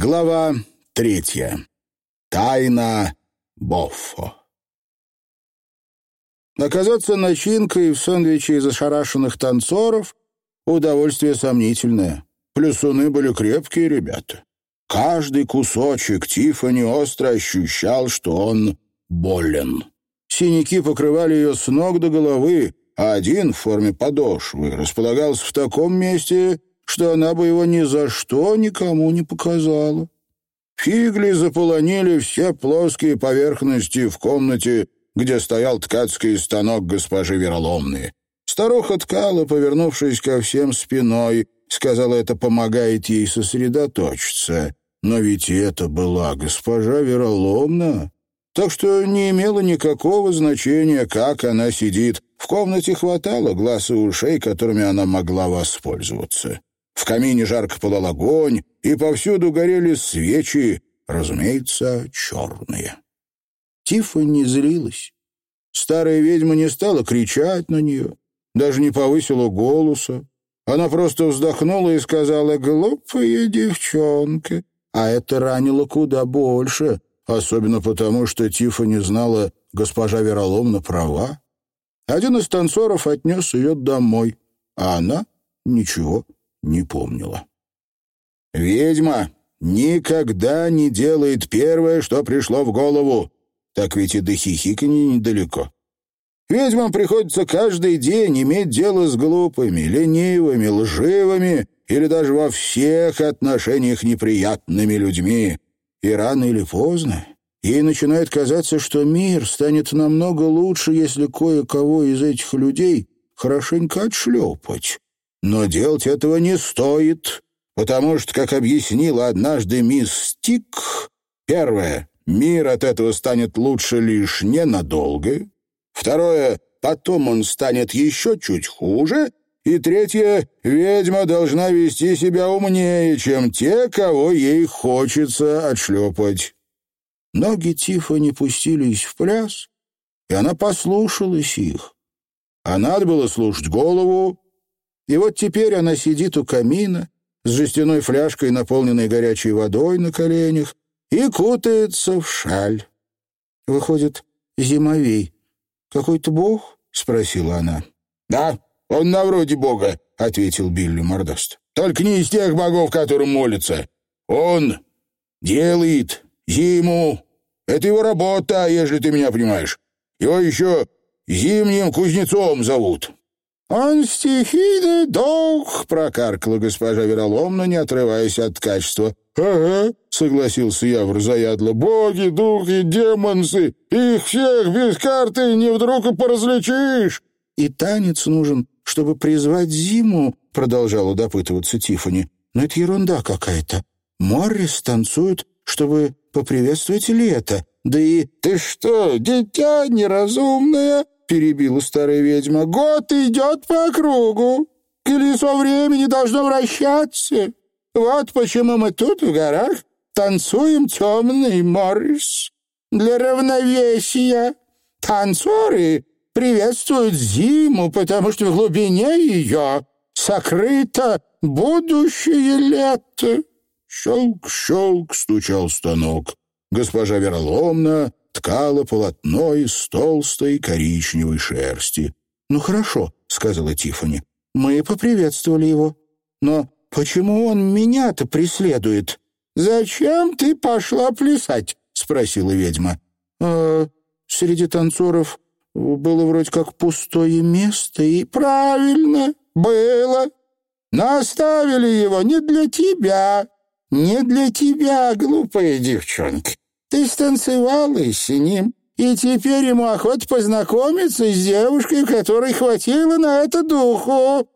Глава третья. Тайна Боффо. Оказаться начинкой в сэндвиче из ошарашенных танцоров — удовольствие сомнительное. Плюсуны были крепкие ребята. Каждый кусочек Тиффани остро ощущал, что он болен. Синяки покрывали ее с ног до головы, а один в форме подошвы располагался в таком месте, что она бы его ни за что никому не показала. Фигли заполонили все плоские поверхности в комнате, где стоял ткацкий станок госпожи Вероломны. Старуха ткала, повернувшись ко всем спиной, сказала, это помогает ей сосредоточиться. Но ведь это была госпожа Вероломна, так что не имело никакого значения, как она сидит. В комнате хватало глаз и ушей, которыми она могла воспользоваться. В камине жарко пылал огонь, и повсюду горели свечи, разумеется, черные. Тиффани злилась. Старая ведьма не стала кричать на нее, даже не повысила голоса. Она просто вздохнула и сказала «глупая девчонка». А это ранило куда больше, особенно потому, что Тиффани знала, госпожа Вероломна права. Один из танцоров отнес ее домой, а она ничего не помнила. «Ведьма никогда не делает первое, что пришло в голову. Так ведь и до хихиканья недалеко. Ведьмам приходится каждый день иметь дело с глупыми, ленивыми, лживыми или даже во всех отношениях неприятными людьми. И рано или поздно ей начинает казаться, что мир станет намного лучше, если кое-кого из этих людей хорошенько отшлепать. Но делать этого не стоит, потому что, как объяснила однажды мисс Стик, первое — мир от этого станет лучше лишь ненадолго, второе — потом он станет еще чуть хуже, и третье — ведьма должна вести себя умнее, чем те, кого ей хочется отшлепать. Ноги Тиффани пустились в пляс, и она послушалась их. А надо было слушать голову, и вот теперь она сидит у камина с жестяной фляжкой, наполненной горячей водой на коленях, и кутается в шаль. Выходит, зимовей. Какой-то бог? — спросила она. — Да, он на вроде бога, — ответил Билли Мордаст. — Только не из тех богов, которым молятся. Он делает зиму. Это его работа, если ты меня понимаешь. Его еще зимним кузнецом зовут. «Он стихийный дух», — прокаркала госпожа Вероломна, не отрываясь от качества. «Ага», — согласился я заядло, — «боги, духи, демонсы, их всех без карты не вдруг и поразличишь». «И танец нужен, чтобы призвать зиму», — продолжала допытываться Тифани. «Но это ерунда какая-то. Моррис танцует, чтобы поприветствовать лето. Да и ты что, дитя неразумное?» Перебила старая ведьма. «Год идет по кругу. Колесо времени должно вращаться. Вот почему мы тут, в горах, танцуем темный Моррис. Для равновесия. Танцоры приветствуют зиму, потому что в глубине ее сокрыто будущее лето». «Щелк-щелк!» — стучал станок. Госпожа Вероломна ткала полотно из толстой коричневой шерсти. «Ну хорошо», — сказала Тиффани. «Мы поприветствовали его. Но почему он меня-то преследует?» «Зачем ты пошла плясать?» — спросила ведьма. «А среди танцоров было вроде как пустое место, и правильно, было. Но оставили его не для тебя, не для тебя, глупая девчонка. Ты станцевала с ним, и теперь ему охота познакомиться с девушкой, которой хватило на это духу.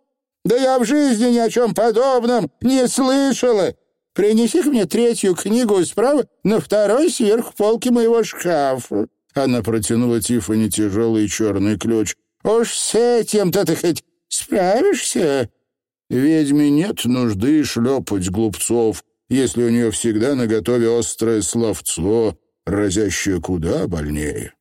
Да я в жизни ни о чем подобном не слышала. Принеси-ка мне третью книгу справа на второй сверху полки моего шкафа». Она протянула Тиффани тяжелый черный ключ. «Уж с этим-то ты хоть справишься?» «Ведьме нет нужды шлепать глупцов», если у нее всегда наготове острое словцо, разящее куда больнее.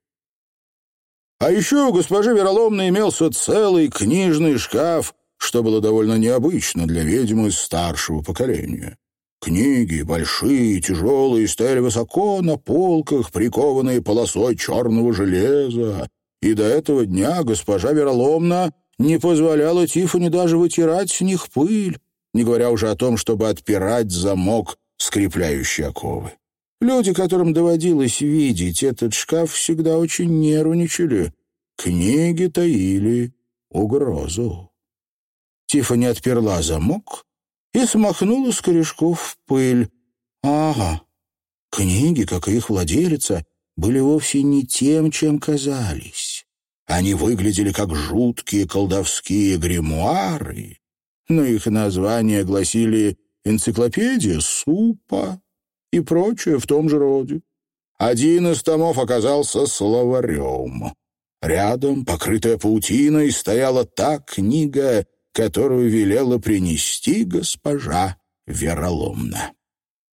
А еще у госпожи Вероломной имелся целый книжный шкаф, что было довольно необычно для ведьмы старшего поколения. Книги, большие, тяжелые, стояли высоко на полках, прикованные полосой черного железа. И до этого дня госпожа Вероломна не позволяла Тифани даже вытирать с них пыль, не говоря уже о том, чтобы отпирать замок, скрепляющий оковы. Люди, которым доводилось видеть этот шкаф, всегда очень нервничали. Книги таили угрозу. Тифани отперла замок и смахнула с корешков пыль. Ага, книги, как и их владелица, были вовсе не тем, чем казались. Они выглядели как жуткие колдовские гримуары, но их названия гласили «Энциклопедия супа» и прочее в том же роде. Один из томов оказался словарем. Рядом, покрытая паутиной, стояла та книга, которую велела принести госпожа Вероломна.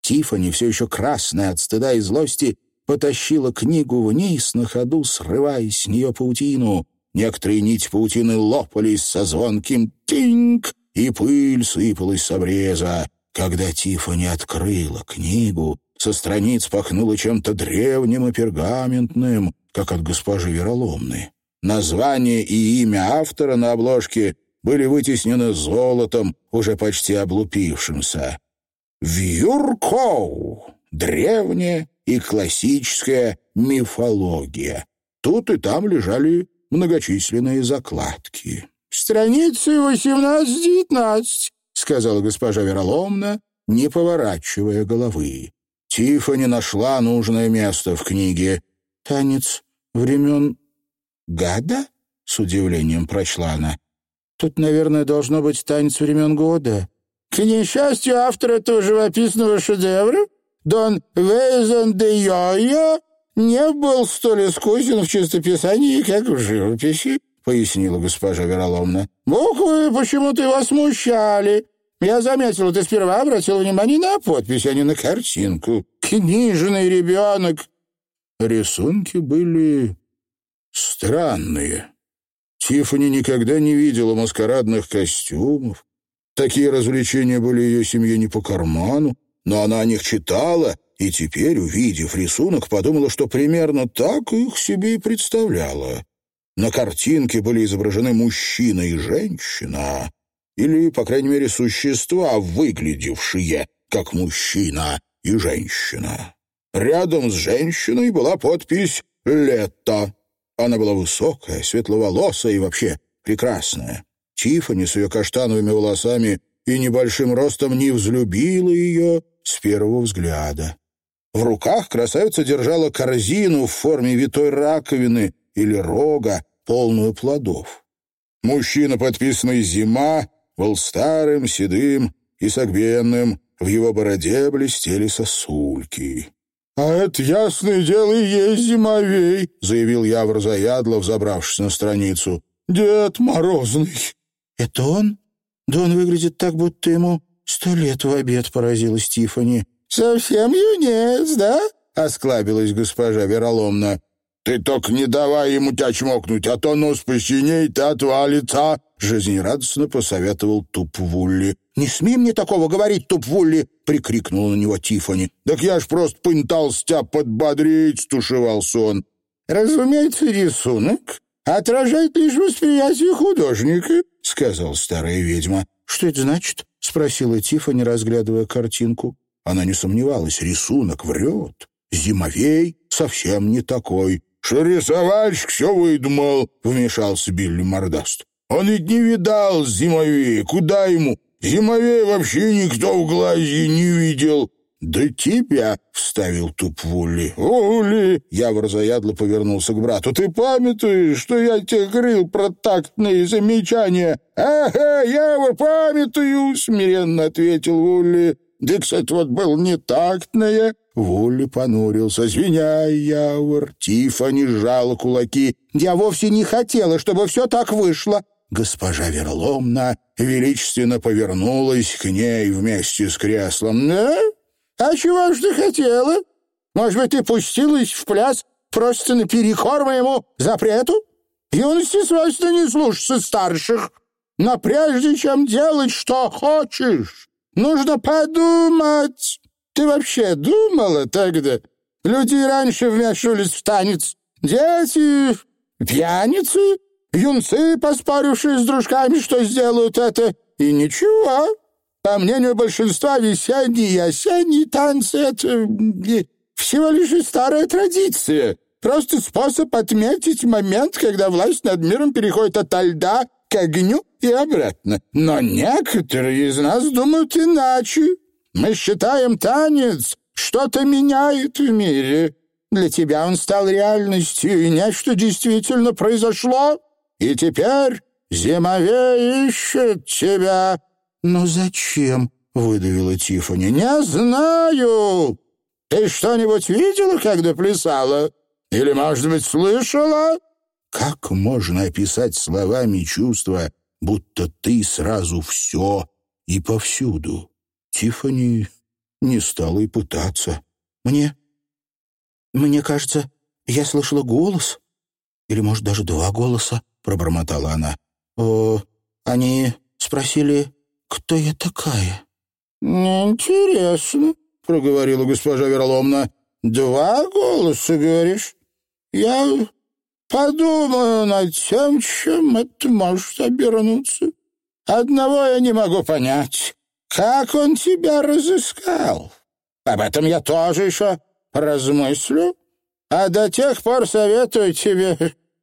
Тифани, все еще красная от стыда и злости, потащила книгу вниз на ходу, срывая с нее паутину. Некоторые нити паутины лопались со звонким «тинг», и пыль сыпалась с обреза. Когда Тифани открыла книгу, со страниц пахнуло чем-то древним и пергаментным, как от госпожи Вероломны. Название и имя автора на обложке были вытеснены золотом, уже почти облупившимся. «Вьюркоу» — древняя и классическая мифология. Тут и там лежали многочисленные закладки. «Страницы восемнадцать-девятнадцать», — сказала госпожа Вероломна, не поворачивая головы. Тиффани нашла нужное место в книге. «Танец времен гада?» — с удивлением прочла она. «Тут, наверное, должно быть танец времен года». «К несчастью, автор этого живописного шедевра, Дон Вейзен де Йойо, не был столь искусен в чистописании, как в живописи», — пояснила госпожа Вероломна. «Буквы почему-то его смущали. Я заметил, ты сперва обратил внимание на подпись, а не на картинку. Книжный ребенок». Рисунки были странные. Тиффани никогда не видела маскарадных костюмов. Такие развлечения были ее семье не по карману, но она о них читала и теперь, увидев рисунок, подумала, что примерно так их себе и представляла. На картинке были изображены мужчина и женщина, или, по крайней мере, существа, выглядевшие как мужчина и женщина. Рядом с женщиной была подпись «Лето». Она была высокая, светловолосая и вообще прекрасная. Тиффани с ее каштановыми волосами и небольшим ростом не взлюбила ее с первого взгляда. В руках красавица держала корзину в форме витой раковины или рога, полную плодов. Мужчина, подписанный «Зима», был старым, седым и согбенным, в его бороде блестели сосульки. «А это, ясное дело, и есть зимовей», — заявил Явр Заядлов, забравшись на страницу. «Дед Морозный». «Это он? Да он выглядит так, будто ему сто лет в обед», — поразилась Тифани. «Совсем юнец, да?» — осклабилась госпожа Вероломна. «Ты только не давай ему тебя чмокнуть, а то нос посинеет и отвалится!» Жизнерадостно посоветовал Туп Вулли. «Не смей мне такого говорить, Туп Вулли!» — прикрикнула на него Тифани. «Так я ж просто пытался тебя подбодрить!» — стушевался он. «Разумеется, рисунок отражает лишь восприятие художника», — сказал старая ведьма. «Что это значит?» — спросила Тифани, разглядывая картинку. Она не сомневалась, рисунок врет. Зимовей совсем не такой. «Что рисовальщик все выдумал», — вмешался Билли Мордаст. «Он ведь не видал зимовей. Куда ему? Зимовей вообще никто в глазе не видел». «Да тебя!» — вставил туп Вулли. «Вулли!» — я заядло повернулся к брату. «Ты памятуешь, что я тебе говорил про тактные замечания?» «Ага, я памятую!» — смиренно ответил Вулли. «Да, кстати, вот был не тактное». Вулли понурился. «Извиняй, Явор». Тиффани сжала кулаки. «Я вовсе не хотела, чтобы все так вышло». Госпожа Верломна величественно повернулась к ней вместе с креслом. «Да? А чего ж ты хотела? Может быть, ты пустилась в пляс просто наперекор моему запрету? Юности свойственно не слушаться старших. Но прежде чем делать, что хочешь, Нужно подумать. Ты вообще думала тогда? Люди раньше вмешивались в танец. Дети, пьяницы, юнцы, поспорившие с дружками, что сделают это. И ничего. По мнению большинства, весенние и осенние танцы — это всего лишь старая традиция. Просто способ отметить момент, когда власть над миром переходит от льда к огню и обратно. Но некоторые из нас думают иначе. Мы считаем танец что-то меняет в мире. Для тебя он стал реальностью, и нечто действительно произошло. И теперь зимовей ищет тебя. «Но зачем?» — выдавила Тиффани. «Не знаю. Ты что-нибудь видела, когда плясала? Или, может быть, слышала?» Как можно описать словами чувства, будто ты сразу все и повсюду? Тиффани не стала и пытаться. «Мне... мне кажется, я слышала голос. Или, может, даже два голоса», — пробормотала она. «О, они спросили, кто я такая?» «Интересно», — проговорила госпожа Верломна. «Два голоса, говоришь? Я подумаю над тем, чем это может обернуться. Одного я не могу понять. Как он тебя разыскал? Об этом я тоже еще размыслю. А до тех пор советую тебе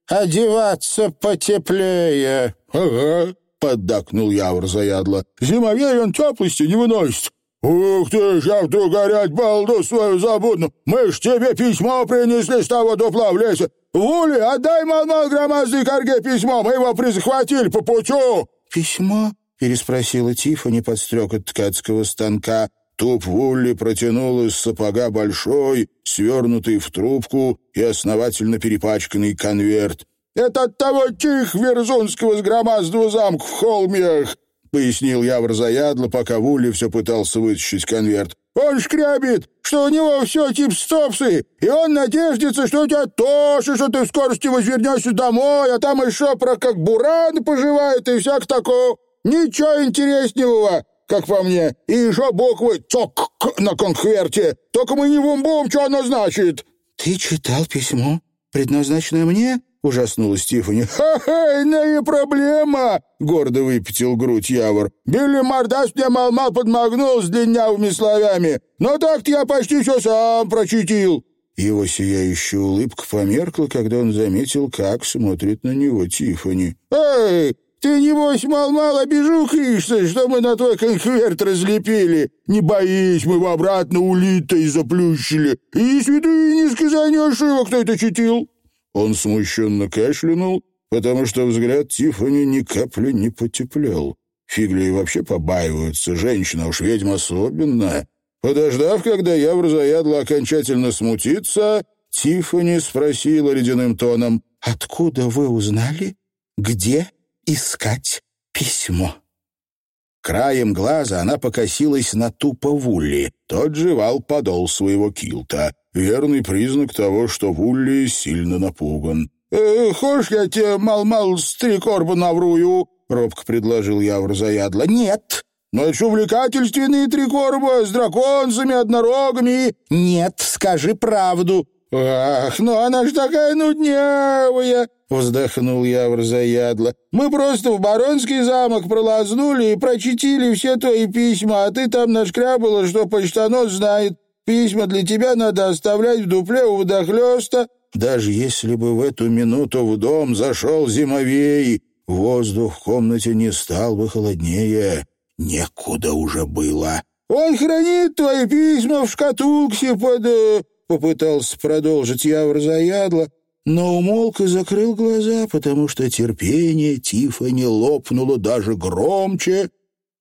одеваться потеплее». «Ага», — поддакнул Явр заядло. «Зимовей он теплости не выносит. «Ух ты, я вдруг горять балду свою забуду! Мы ж тебе письмо принесли с того дупла в лесе! Вули, отдай мал-мал громадный корге письмо, мы его прихватили по путю!» «Письмо?» — переспросила Тиффани под стрекот ткацкого станка. Туп Вулли протянул из сапога большой, свернутый в трубку и основательно перепачканный конверт. «Это от того чих Верзунского с громадного замка в холмиях!» — пояснил Явр заядло, пока Вулли все пытался вытащить конверт. «Он шкрябит, что у него все тип стопсы, и он надеждется, что у тебя тоже, что ты в скорости возвернешься домой, а там еще про как буран поживает и всяк такого. Ничего интереснего, как по мне. И еще буквы «цок» на конверте. Только мы не бум-бум, что оно значит». «Ты читал письмо, предназначенное мне?» ужаснулась Тиффани. «Ха-ха, иная проблема!» — гордо выпятил грудь Явор. «Билли Мордас мне мал-мал подмогнул с длиннявыми словами, но так-то я почти все сам прочитил». Его сияющая улыбка померкла, когда он заметил, как смотрит на него Тиффани. «Эй, ты, небось, мал-мал обижухаешься, что мы на твой конверт разлепили? Не боись, мы его обратно улитой заплющили. И ты не сказанешь его, кто это читил?» Он смущенно кашлянул, потому что взгляд Тиффани ни капли не потеплел. Фигли вообще побаиваются, женщина уж ведьма особенная. Подождав, когда Явр заядло окончательно смутится, Тиффани спросила ледяным тоном, «Откуда вы узнали, где искать письмо?» Краем глаза она покосилась на тупо Вулли. Тот жевал подол своего килта верный признак того, что Вулли сильно напуган. «Э, «Хочешь, я тебе мал-мал с три корба наврую?» — робко предложил Явр заядло. «Нет». «Но это увлекательственные три корба с драконцами, однорогами». «Нет, скажи правду». «Ах, ну она ж такая нуднявая!» — вздохнул Явр заядло. «Мы просто в Баронский замок пролазнули и прочитили все твои письма, а ты там нашкрябала, что почтонос знает. Письма для тебя надо оставлять в дупле у водохлёста. Даже если бы в эту минуту в дом зашел зимовей, воздух в комнате не стал бы холоднее. Некуда уже было. «Он хранит твои письма в шкатулке под...» э, Попытался продолжить Явр заядло, но умолк и закрыл глаза, потому что терпение Тифани лопнуло даже громче,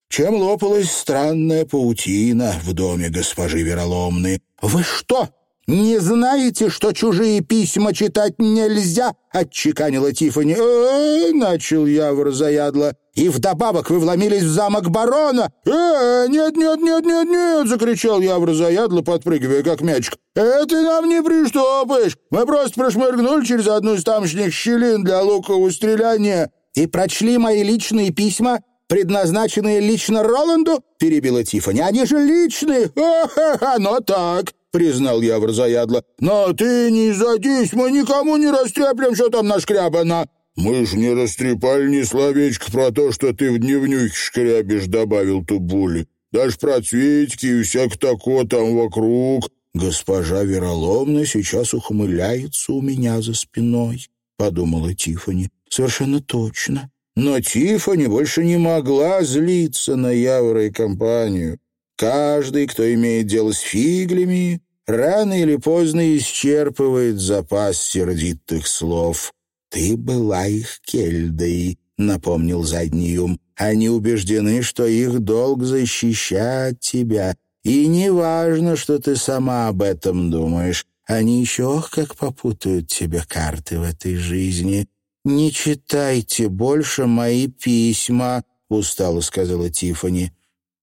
чем лопалась странная паутина в доме госпожи Вероломны. «Вы что, не знаете, что чужие письма читать нельзя?» — отчеканила Тиффани. «Э, начал Явр заядло. «И вдобавок вы вломились в замок барона!» «Э, нет, нет, нет, нет, нет!» — закричал Явр заядло, подпрыгивая как мячик. «Это нам не приштопаешь! Мы просто прошмыргнули через одну из тамошних щелин для лукового стреляния и прочли мои личные письма предназначенные лично Роланду?» — перебила Тиффани. «Они же личные!» «Ха-ха-ха, но так!» — признал я заядло. «Но ты не задись, мы никому не растреплем, что там нашкрябано!» «Мы ж не растрепали ни словечко про то, что ты в дневнюхе шкрябишь», — добавил Тубули. «Даже про цветики и всяк такое там вокруг». «Госпожа Вероломна сейчас ухмыляется у меня за спиной», — подумала Тифани. «Совершенно точно. Но Тифани больше не могла злиться на Явора и компанию. Каждый, кто имеет дело с фиглями, рано или поздно исчерпывает запас сердитых слов. «Ты была их кельдой», — напомнил задний. «Они убеждены, что их долг защищать тебя, и неважно, что ты сама об этом думаешь. Они еще как попутают тебе карты в этой жизни. «Не читайте больше мои письма», — устало сказала Тифани.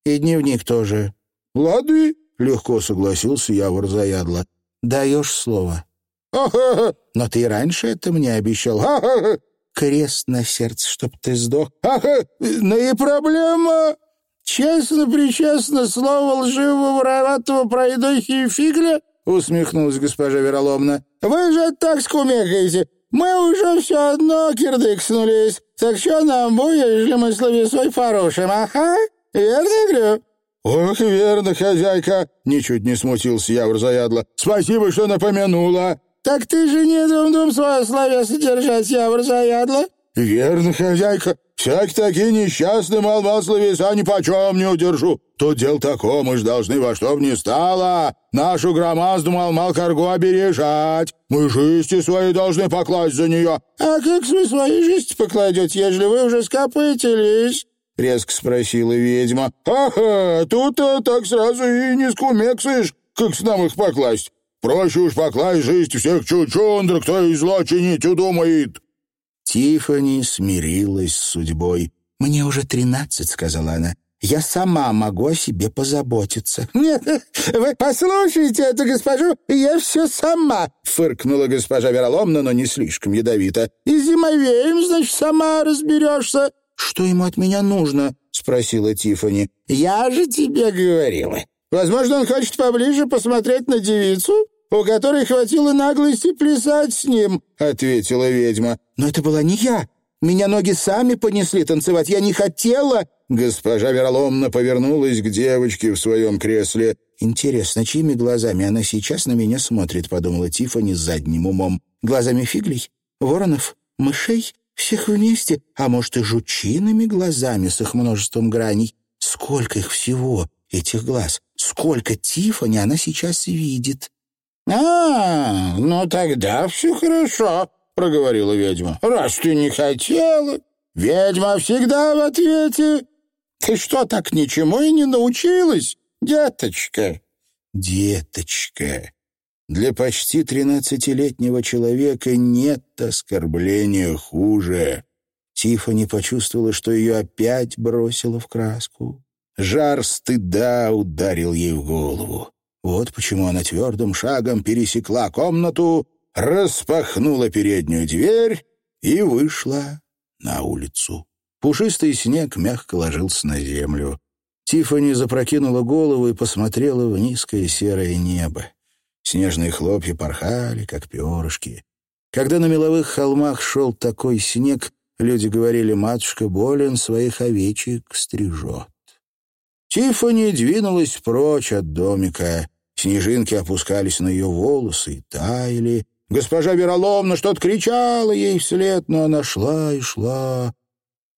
«И дневник тоже». «Лады», — легко согласился Явор Заядло. «Даешь слово». «Ага!» «Но ты раньше это мне обещал». «Ага!» «Крест на сердце, чтоб ты сдох». «Ага! Но и проблема...» «Честно-причестно слово лживого вороватого пройдохи и фигля?» — усмехнулась госпожа Вероломна. «Вы же так скумекаете. Мы уже все одно кирдыкснулись. Так что нам будет, если мы словесой порушим, ага? Верно, говорю?» «Ох, верно, хозяйка!» — ничуть не смутился Явр заядло. «Спасибо, что напомянула!» «Так ты же не дум-дум свое словесо держать, Явр заядло!» «Верно, хозяйка. Всякие такие несчастные мал-мал словеса ни почем не удержу. Тут дело такое, мы ж должны во что б ни стало нашу громазду мал-мал коргу обережать. Мы жизни свои должны покласть за нее». «А как вы свои жизни покладете, ежели вы уже скопытились?» — резко спросила ведьма. «Ага, тут-то так сразу и не скумексаешь, как с нам их покласть. Проще уж покласть жизнь всех чучундр, кто и зло чинить удумает». Тифани смирилась с судьбой. «Мне уже тринадцать», — сказала она. «Я сама могу о себе позаботиться». «Нет, вы послушайте эту госпожу, я все сама», — фыркнула госпожа Вероломна, но не слишком ядовито. «И зимовеем, значит, сама разберешься». «Что ему от меня нужно?» — спросила Тифани. «Я же тебе говорила. Возможно, он хочет поближе посмотреть на девицу, у которой хватило наглости плясать с ним», — ответила ведьма. «Но это была не я. Меня ноги сами понесли танцевать. Я не хотела». Госпожа Вероломна повернулась к девочке в своем кресле. «Интересно, чьими глазами она сейчас на меня смотрит?» — подумала Тиффани с задним умом. «Глазами фиглей? Воронов? Мышей? Всех вместе? А может, и жучиными глазами с их множеством граней? Сколько их всего, этих глаз? Сколько Тиффани она сейчас видит?» «А, ну тогда все хорошо», — проговорила ведьма. «Раз ты не хотела, ведьма всегда в ответе. Ты что, так ничему и не научилась, деточка?» «Деточка», для почти тринадцатилетнего человека нет оскорбления хуже. Тиффани почувствовала, что ее опять бросило в краску. Жар стыда ударил ей в голову. Вот почему она твердым шагом пересекла комнату, распахнула переднюю дверь и вышла на улицу. Пушистый снег мягко ложился на землю. Тиффани запрокинула голову и посмотрела в низкое серое небо. Снежные хлопья порхали, как перышки. Когда на меловых холмах шел такой снег, люди говорили, матушка болен, своих овечек стрижет. Тиффани двинулась прочь от домика. Снежинки опускались на ее волосы и таяли. Госпожа Вероломна что-то кричала ей вслед, но она шла и шла,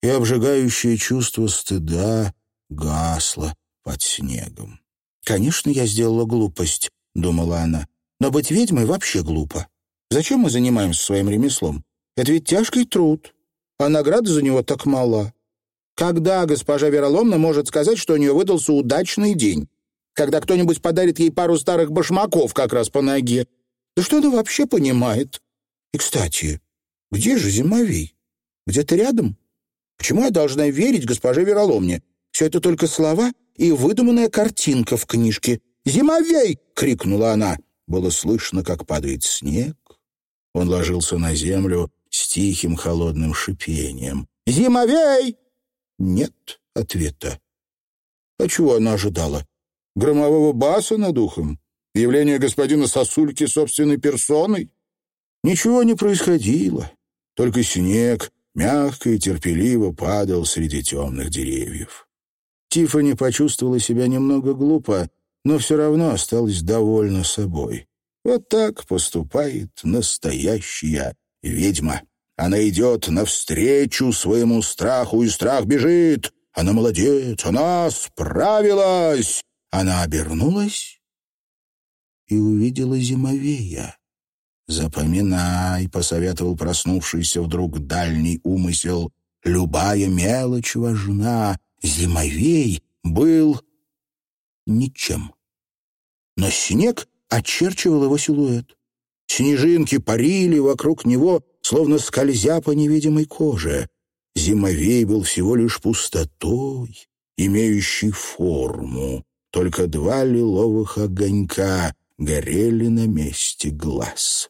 и обжигающее чувство стыда гасло под снегом. «Конечно, я сделала глупость», — думала она, — «но быть ведьмой вообще глупо. Зачем мы занимаемся своим ремеслом? Это ведь тяжкий труд, а награда за него так мала. Когда госпожа Вероломна может сказать, что у нее выдался удачный день? Когда кто-нибудь подарит ей пару старых башмаков как раз по ноге? Да что она вообще понимает? И, кстати, где же Зимовей? Где-то рядом? Почему я должна верить госпоже Вероломне? Все это только слова и выдуманная картинка в книжке. «Зимовей!» — крикнула она. Было слышно, как падает снег. Он ложился на землю с тихим холодным шипением. «Зимовей!» Нет, ответа. А чего она ожидала? Громового баса над ухом? Явление господина Сосульки собственной персоной? Ничего не происходило. Только снег мягко и терпеливо падал среди темных деревьев. Тиффани почувствовала себя немного глупо, но все равно осталась довольна собой. Вот так поступает настоящая ведьма. Она идет навстречу своему страху, и страх бежит. Она молодец, она справилась. Она обернулась и увидела зимовея. «Запоминай», — посоветовал проснувшийся вдруг дальний умысел, «любая мелочь важна. Зимовей был ничем. Но снег очерчивал его силуэт. Снежинки парили вокруг него, словно скользя по невидимой коже. Зимовей был всего лишь пустотой, имеющей форму. Только два лиловых огонька горели на месте глаз.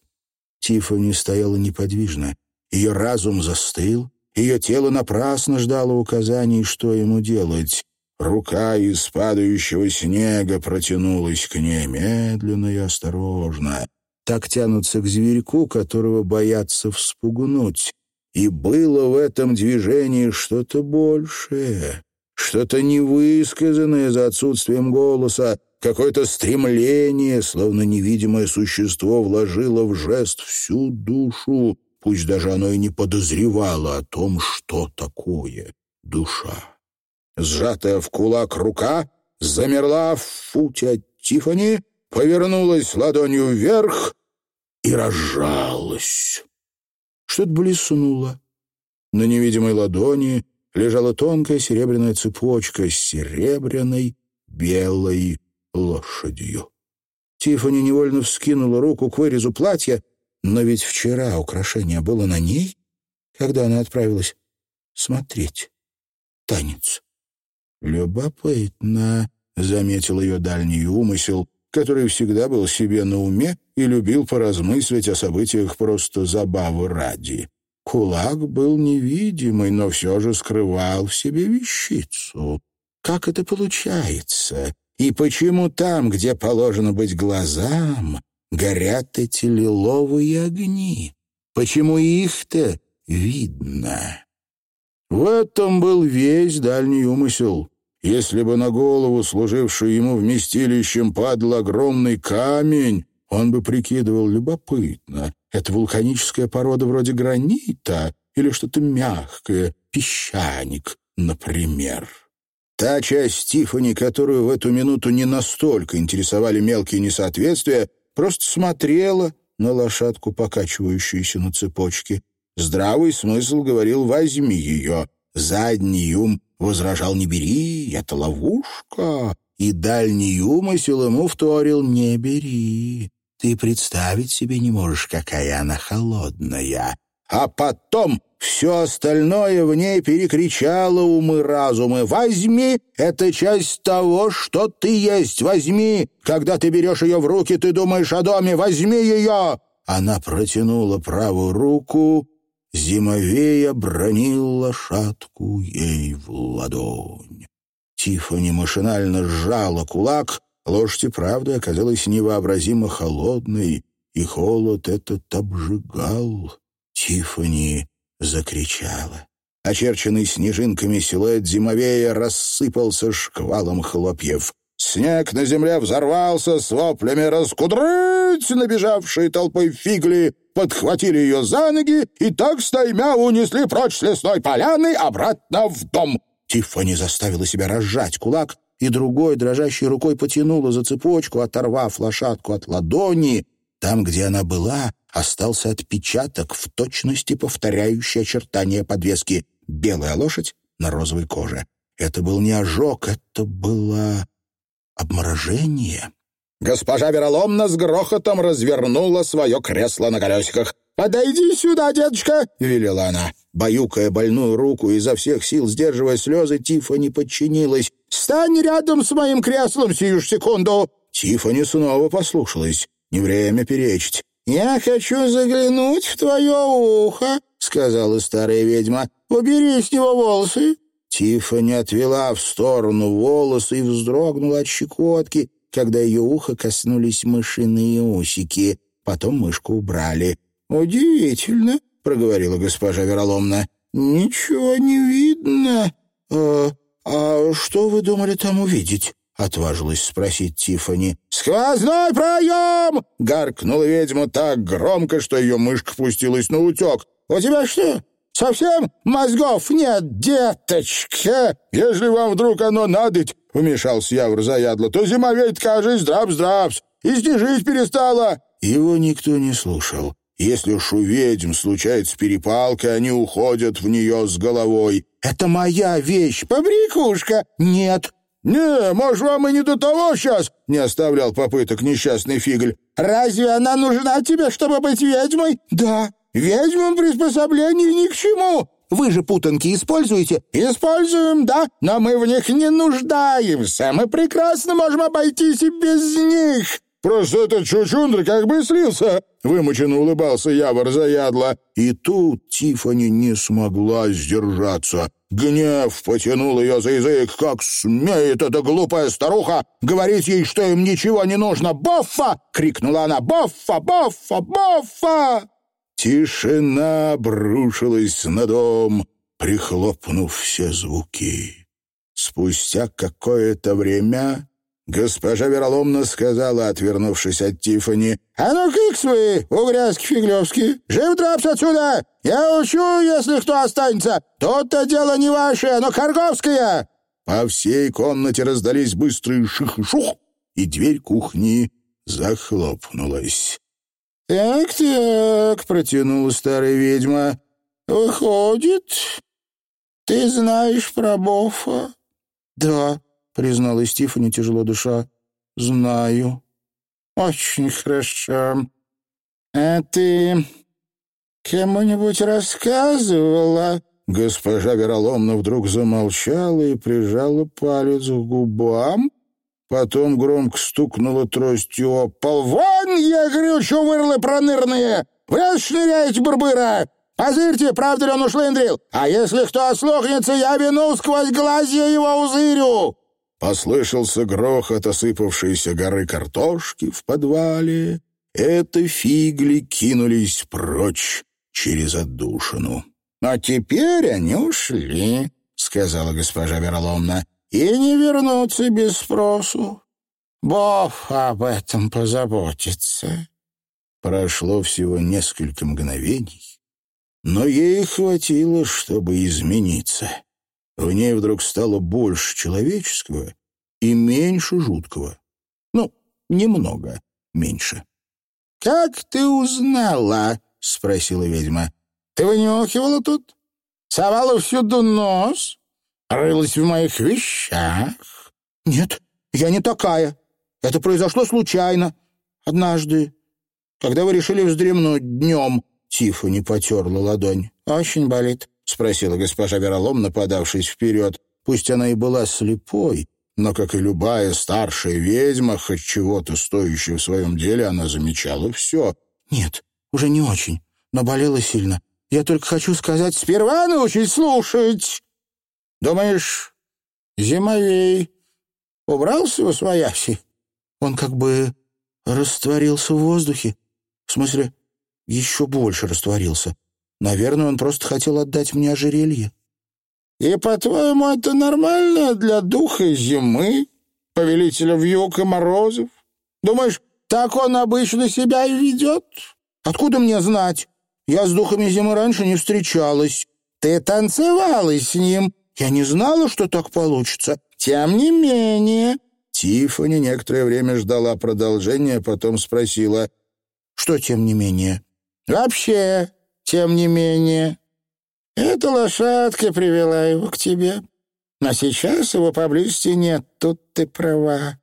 Тиффани стояла неподвижно. Ее разум застыл, ее тело напрасно ждало указаний, что ему делать. Рука из падающего снега протянулась к ней медленно и осторожно. Так тянутся к зверьку, которого боятся вспугнуть. И было в этом движении что-то большее, что-то невысказанное за отсутствием голоса, какое-то стремление, словно невидимое существо вложило в жест всю душу, пусть даже оно и не подозревало о том, что такое душа. Сжатая в кулак рука замерла в футе от Тифани, повернулась ладонью вверх и разжалась. Что-то блеснуло. На невидимой ладони лежала тонкая серебряная цепочка с серебряной белой лошадью. Тифани невольно вскинула руку к вырезу платья, но ведь вчера украшение было на ней, когда она отправилась смотреть танец. «Любопытно», — заметил ее дальний умысел, который всегда был себе на уме и любил поразмыслить о событиях просто забавы ради. Кулак был невидимый, но все же скрывал в себе вещицу. Как это получается? И почему там, где положено быть глазам, горят эти лиловые огни? Почему их-то видно? В этом был весь дальний умысел. Если бы на голову, служившую ему вместилищем, падал огромный камень, он бы прикидывал любопытно. Это вулканическая порода вроде гранита или что-то мягкое, песчаник, например. Та часть Тифани, которую в эту минуту не настолько интересовали мелкие несоответствия, просто смотрела на лошадку, покачивающуюся на цепочке. Здравый смысл говорил «возьми ее». Задний ум возражал «не бери, это ловушка». И дальний умысел ему вторил «не бери». Ты представить себе не можешь, какая она холодная. А потом все остальное в ней перекричало умы разумы. «Возьми! Это часть того, что ты есть! Возьми! Когда ты берешь ее в руки, ты думаешь о доме! Возьми ее!» Она протянула правую руку, Зимовея бронил лошадку ей в ладонь. Тиффани машинально сжала кулак, лошадь и правда оказалась невообразимо холодной, и холод этот обжигал. Тиффани закричала. Очерченный снежинками силуэт зимовея рассыпался шквалом хлопьев. Снег на земле взорвался с воплями «Раскудрыть!» Набежавшие толпой фигли подхватили ее за ноги и так стаймя унесли прочь с лесной поляны обратно в дом. Тиффани заставила себя разжать кулак и другой дрожащей рукой потянула за цепочку, оторвав лошадку от ладони. Там, где она была, остался отпечаток, в точности повторяющий очертания подвески. Белая лошадь на розовой коже. Это был не ожог, это было обморожение. Госпожа Вероломна с грохотом развернула свое кресло на колесиках. «Подойди сюда, дедушка!» — велела она. Баюкая больную руку, изо всех сил сдерживая слезы, Тиффани подчинилась. «Стань рядом с моим креслом сию секунду!» Тиффани снова послушалась. Не время перечить. «Я хочу заглянуть в твое ухо», — сказала старая ведьма. «Убери с него волосы». Тиффани отвела в сторону волосы и вздрогнула от щекотки, когда ее ухо коснулись мышиные усики. Потом мышку убрали. «Удивительно», — проговорила госпожа Вероломна. «Ничего не видно. А, а что вы думали там увидеть?» — отважилась спросить Тифани. «Сквозной проем!» — гаркнула ведьма так громко, что ее мышка пустилась на утек. «У тебя что, совсем мозгов нет, деточка?» «Если вам вдруг оно надоть, — вмешался Явр заядло, — то зима ведь, кажется, драпс-драпс, и снежить перестала». Его никто не слушал. Если уж у ведьм случается перепалка, они уходят в нее с головой. «Это моя вещь, побрякушка!» «Нет!» «Не, может, вам и не до того сейчас!» — не оставлял попыток несчастный фигль. «Разве она нужна тебе, чтобы быть ведьмой?» «Да, ведьмам приспособление ни к чему!» «Вы же путанки используете?» «Используем, да, но мы в них не нуждаемся. Мы прекрасно можем обойтись и без них!» Просто этот чучундр как бы слился!» — вымученно улыбался Явор заядло. И тут Тифани не смогла сдержаться. Гнев потянул ее за язык. «Как смеет эта глупая старуха говорить ей, что им ничего не нужно! Боффа!» — крикнула она. «Боффа! Боффа! Боффа!» Тишина обрушилась на дом, прихлопнув все звуки. Спустя какое-то время Госпожа вероломно сказала, отвернувшись от Тифани. «А ну, кикс вы, угрязки фиглевские! Жив драпс отсюда! Я учу, если кто останется! Тут-то дело не ваше, оно Харьковское!» По всей комнате раздались быстрые ших и шух, и дверь кухни захлопнулась. «Так-так», — протянула старая ведьма, — «выходит, ты знаешь про Бофа?» «Да», — призналась Тиффани, тяжело душа. «Знаю. Очень хорошо. А ты кому-нибудь рассказывала?» Госпожа Вероломна вдруг замолчала и прижала палец к губам, потом громко стукнула тростью о пол. «Вон, я говорю, что вырлы пронырные! Вы шныряете, бурбыра! Позырьте, правда ли он ушлындрил? А если кто ослохнется, я вину сквозь глазья его узырю!» Послышался грохот осыпавшейся горы картошки в подвале. Это фигли кинулись прочь через отдушину. «А теперь они ушли», — сказала госпожа Вероломна, — «и не вернутся без спросу. Бог об этом позаботится». Прошло всего несколько мгновений, но ей хватило, чтобы измениться. В ней вдруг стало больше человеческого и меньше жуткого. Ну, немного меньше. «Как ты узнала?» — спросила ведьма. «Ты вынюхивала тут? Совала всюду нос? Рылась в моих вещах?» «Нет, я не такая. Это произошло случайно. Однажды, когда вы решили вздремнуть днем...» Тиффани потерла ладонь. «Очень болит. — спросила госпожа Веролом, нападавшись вперед. Пусть она и была слепой, но, как и любая старшая ведьма, хоть чего-то стоящего в своем деле, она замечала все. «Нет, уже не очень, но болела сильно. Я только хочу сказать, сперва научись слушать. Думаешь, зимовей убрался во свояси? Он как бы растворился в воздухе. В смысле, еще больше растворился. Наверное, он просто хотел отдать мне ожерелье. И, по-твоему, это нормально для духа зимы, повелителя вьюг и морозов? Думаешь, так он обычно себя и ведет? Откуда мне знать? Я с духами зимы раньше не встречалась. Ты танцевала с ним. Я не знала, что так получится. Тем не менее...» Тиффани некоторое время ждала продолжения, потом спросила, «Что тем не менее?» «Вообще, тем не менее, эта лошадка привела его к тебе. Но сейчас его поблизости нет, тут ты права.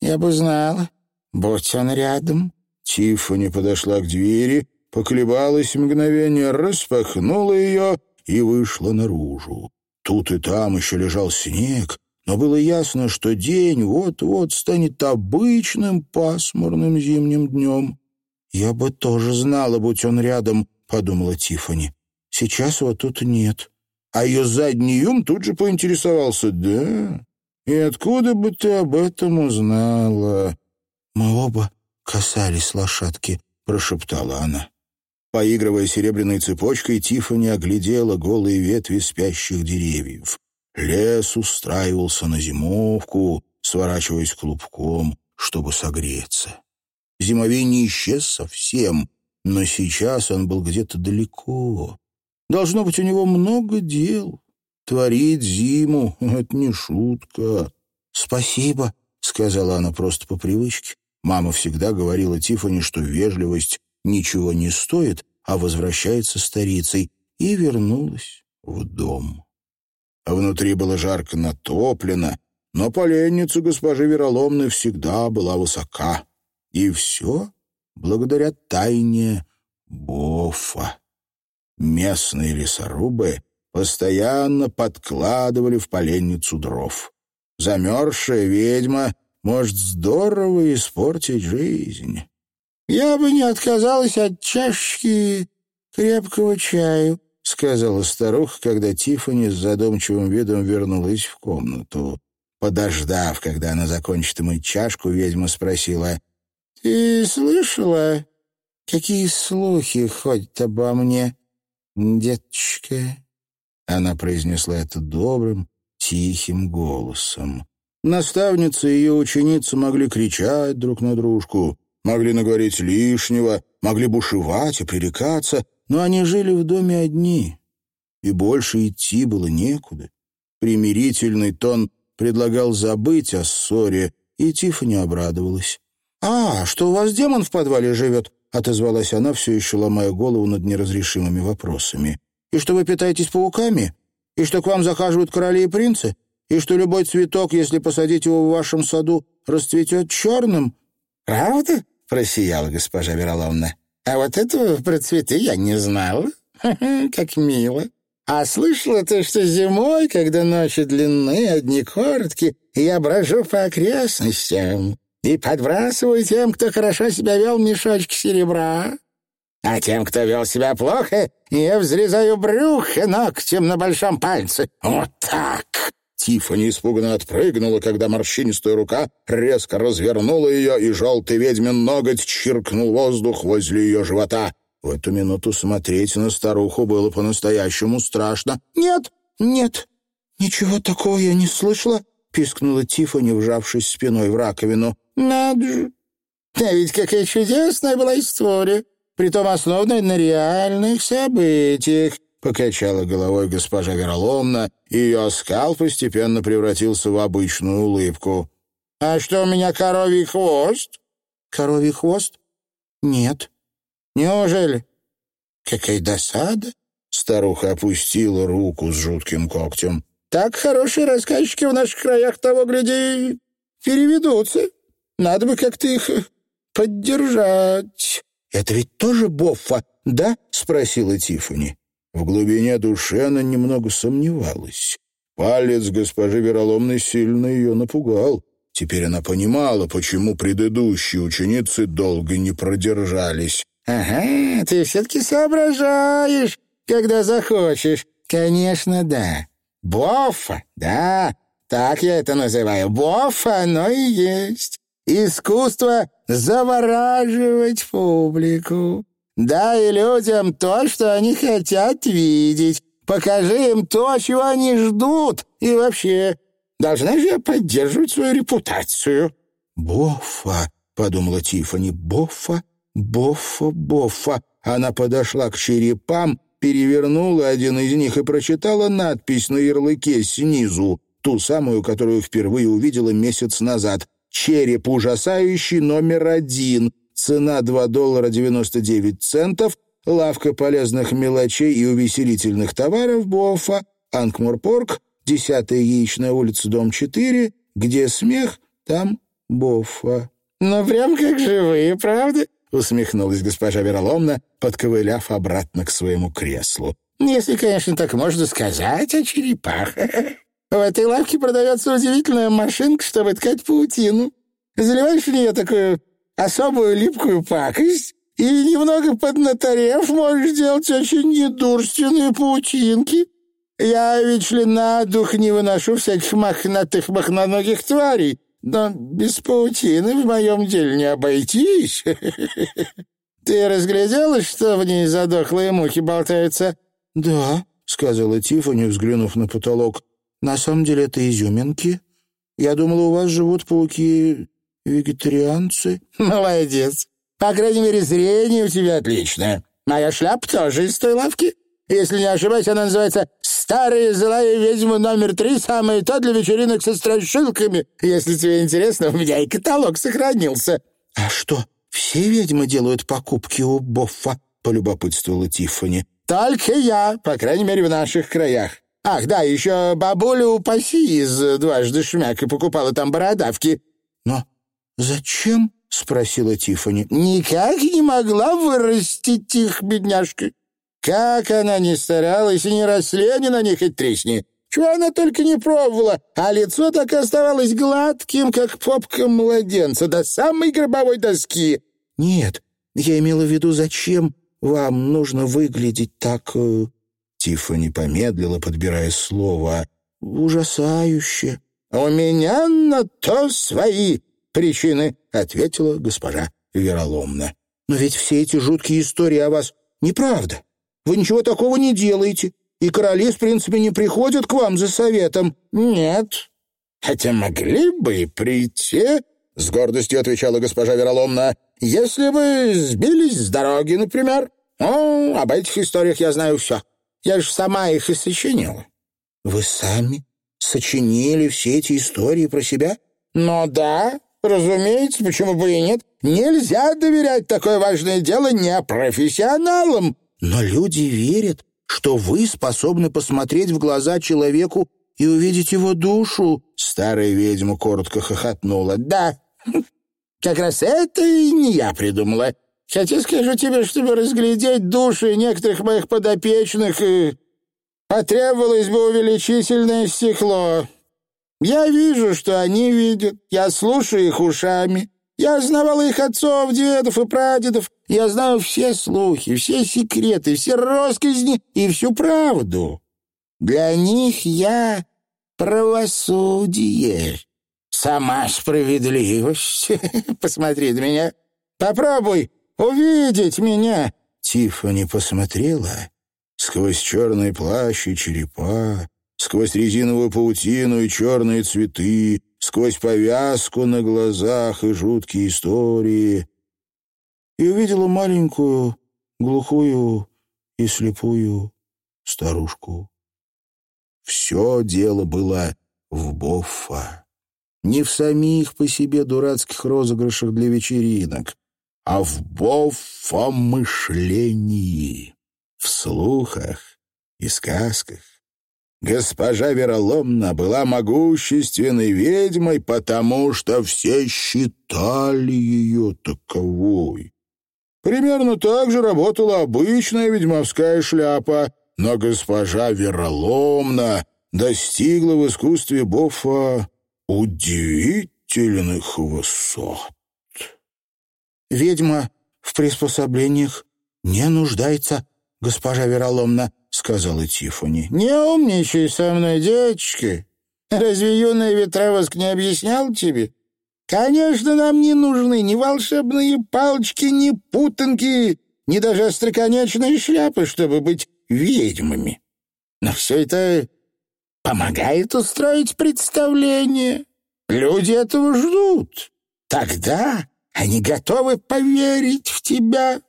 Я бы знала, будь он рядом». Тиффани подошла к двери, поколебалась мгновение, распахнула ее и вышла наружу. Тут и там еще лежал снег, но было ясно, что день вот-вот станет обычным пасмурным зимним днем. Я бы тоже знала, будь он рядом, подумала Тифани. Сейчас его тут нет. А ее задний ум тут же поинтересовался. «Да? И откуда бы ты об этом узнала?» «Мы оба касались лошадки», — прошептала она. Поигрывая серебряной цепочкой, Тиффани оглядела голые ветви спящих деревьев. Лес устраивался на зимовку, сворачиваясь клубком, чтобы согреться. Зимовей не исчез совсем, но сейчас он был где-то далеко. Должно быть, у него много дел. Творить зиму — это не шутка. «Спасибо», — сказала она просто по привычке. Мама всегда говорила Тифани, что вежливость ничего не стоит, а возвращается старицей, и вернулась в дом. Внутри было жарко натоплено, но поленница госпожи Вероломны всегда была высока. И все благодаря тайне Бофа. Местные лесорубы постоянно подкладывали в поленницу дров. Замерзшая ведьма может здорово испортить жизнь. «Я бы не отказалась от чашки крепкого чаю», — сказала старуха, когда Тиффани с задумчивым видом вернулась в комнату. Подождав, когда она закончит мыть чашку, ведьма спросила, «Ты слышала, какие слухи ходят обо мне, деточка?» Она произнесла это добрым, тихим голосом. Наставницы и ее ученицы могли кричать друг на дружку, могли наговорить лишнего, могли бушевать и пререкаться, но они жили в доме одни, и больше идти было некуда. Примирительный тон предлагал забыть о ссоре, и Тиффани обрадовалась. «А, что у вас демон в подвале живет?» — отозвалась она, все еще ломая голову над неразрешимыми вопросами. «И что вы питаетесь пауками? И что к вам захаживают короли и принцы? и что любой цветок, если посадить его в вашем саду, расцветет черным». «Правда?» — просияла госпожа Вероломна. «А вот этого про цветы я не знала. Как мило. А слышала ты, что зимой, когда ночи длинны, одни короткие, я брожу по окрестностям и подбрасываю тем, кто хорошо себя вел, мешочки серебра?» А тем, кто вел себя плохо, я взрезаю брюхо ногтем на большом пальце. Вот так. Тиффани испуганно отпрыгнула, когда морщинистая рука резко развернула ее, и желтый ведьмин ноготь чиркнул воздух возле ее живота. В эту минуту смотреть на старуху было по-настоящему страшно. «Нет, нет, ничего такого я не слышала», — пискнула Тиффани, вжавшись спиной в раковину. «Надо же! Да ведь какая чудесная была история, притом основанная на реальных событиях. Покачала головой госпожа Вероломна, и ее оскал постепенно превратился в обычную улыбку. «А что у меня коровий хвост?» «Коровий хвост? Нет». «Неужели?» «Какая досада!» Старуха опустила руку с жутким когтем. «Так хорошие рассказчики в наших краях того, гляди, переведутся. Надо бы как-то их поддержать». «Это ведь тоже Боффа, да?» — спросила Тиффани. В глубине души она немного сомневалась. Палец госпожи Вероломной сильно ее напугал. Теперь она понимала, почему предыдущие ученицы долго не продержались. «Ага, ты все-таки соображаешь, когда захочешь. Конечно, да. Бофа, да, так я это называю. Бофа оно и есть. Искусство завораживать публику. Дай людям то, что они хотят видеть. Покажи им то, чего они ждут. И вообще, должна же я поддерживать свою репутацию». «Боффа», — подумала Тиффани, — «Боффа, Боффа, Боффа». Она подошла к черепам, перевернула один из них и прочитала надпись на ярлыке снизу, ту самую, которую впервые увидела месяц назад. «Череп ужасающий номер один. Цена 2 доллара 99 центов. Лавка полезных мелочей и увеселительных товаров Бофа. Анкморпорг. 10-я яичная улица, дом 4. Где смех, там Бофа. «Ну, прям как живые, правда?» — усмехнулась госпожа Вероломна, подковыляв обратно к своему креслу. «Если, конечно, так можно сказать о черепах. В этой лавке продается удивительная машинка, чтобы ткать паутину. Заливаешь в нее такую особую липкую пакость и, немного поднаторев, можешь делать очень недурственные паутинки. Я, ведь ли, на дух не выношу всяких мохнатых мохноногих тварей, но без паутины в моем деле не обойтись. Ты разглядела, что в ней задохлые мухи болтаются?» «Да», — сказала Тиффани, взглянув на потолок. «На самом деле это изюминки. Я думала, у вас живут пауки-вегетарианцы». «Молодец. По крайней мере, зрение у тебя отличное. Моя шляпа тоже из той лавки. Если не ошибаюсь, она называется «Старая злая ведьма номер три», самое то для вечеринок со страшилками. Если тебе интересно, у меня и каталог сохранился». «А что, все ведьмы делают покупки у Боффа?» — полюбопытствовала Тиффани. «Только я, по крайней мере, в наших краях. Ах, да, еще бабуля упаси из дважды шмяк и покупала там бородавки». «Но зачем?» — спросила Тиффани. «Никак не могла вырастить их, бедняжка. Как она не старалась, и не росли они на них хоть тресни. Чего она только не пробовала, а лицо так и оставалось гладким, как попка младенца, до самой гробовой доски. Нет, я имела в виду, зачем вам нужно выглядеть так...» э, Тиффани помедлила, подбирая слово. «Ужасающе». «У меня на то свои причины», — ответила госпожа вероломно. «Но ведь все эти жуткие истории о вас неправда. Вы ничего такого не делаете, и короли, в принципе, не приходят к вам за советом». «Нет, хотя могли бы и прийти», — с гордостью отвечала госпожа Вероломна, «если бы сбились с дороги, например. О, об этих историях я знаю все. Я же сама их и сочинила». «Вы сами сочинили все эти истории про себя?» «Ну да, разумеется, почему бы и нет. Нельзя доверять такое важное дело непрофессионалам. Но люди верят, что вы способны посмотреть в глаза человеку и увидеть его душу. Старая ведьма коротко хохотнула. Да, как раз это и не я придумала. Хотя скажу тебе, чтобы разглядеть души некоторых моих подопечных, потребовалось бы увеличительное стекло. Я вижу, что они видят, я слушаю их ушами. Я знавала их отцов, дедов и прадедов. Я знаю все слухи, все секреты, все росказни и всю правду. Для них я правосудие. Сама справедливость. Посмотри на меня. Попробуй увидеть меня. Тиффани посмотрела сквозь черный плащ и черепа, сквозь резиновую паутину и черные цветы, сквозь повязку на глазах и жуткие истории, и увидела маленькую, глухую и слепую старушку. Все дело было в Боффа. Не в самих по себе дурацких розыгрышах для вечеринок, а в Боффа мышлении, в слухах и сказках. Госпожа Вероломна была могущественной ведьмой, потому что все считали ее таковой. Примерно так же работала обычная ведьмовская шляпа, но госпожа Вероломна достигла в искусстве Боффа удивительных высот. «Ведьма в приспособлениях не нуждается, госпожа Вероломна», — сказала Тиффани. «Не умничай со мной, девочка. Разве юный ветровоск не объяснял тебе? Конечно, нам не нужны ни волшебные палочки, ни путанки, ни даже остроконечные шляпы, чтобы быть ведьмами. Но все это помогает устроить представление. Люди этого ждут. Тогда они готовы поверить в тебя».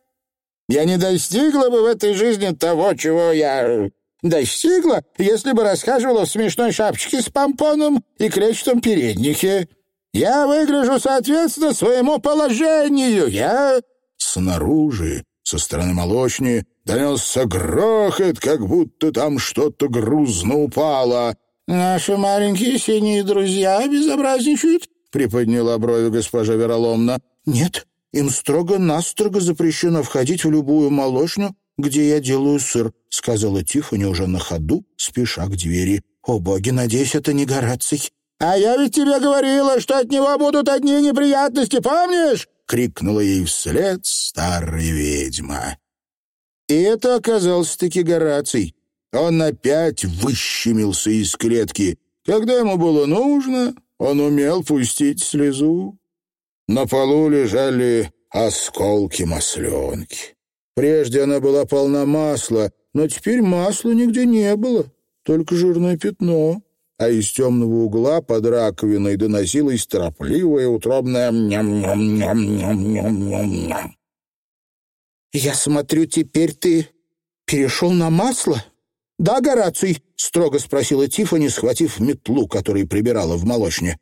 Я не достигла бы в этой жизни того, чего я достигла, если бы расхаживала в смешной шапочке с помпоном и клетчатом переднике. Я выгляжу соответственно своему положению. Я...» Снаружи, со стороны молочни, донесся грохот, как будто там что-то грузно упало. «Наши маленькие синие друзья безобразничают?» — приподняла брови госпожа Вероломна. «Нет, им строго-настрого запрещено входить в любую молочню, где я делаю сыр», — сказала Тиффани уже на ходу, спеша к двери. «О, боги, надеюсь, это не Гораций». «А я ведь тебе говорила, что от него будут одни неприятности, помнишь?» — крикнула ей вслед старая ведьма. И это оказался-таки Гораций. Он опять выщемился из клетки. Когда ему было нужно, он умел пустить слезу. На полу лежали осколки масленки. Прежде она была полна масла, но теперь масла нигде не было, только жирное пятно. А из темного угла под раковиной доносилось торопливое утробное «ням-ням-ням-ням-ням-ням». «Я смотрю, теперь ты перешел на масло?» «Да, Гораций?» — строго спросила Тиффани, схватив метлу, которую прибирала в молочне.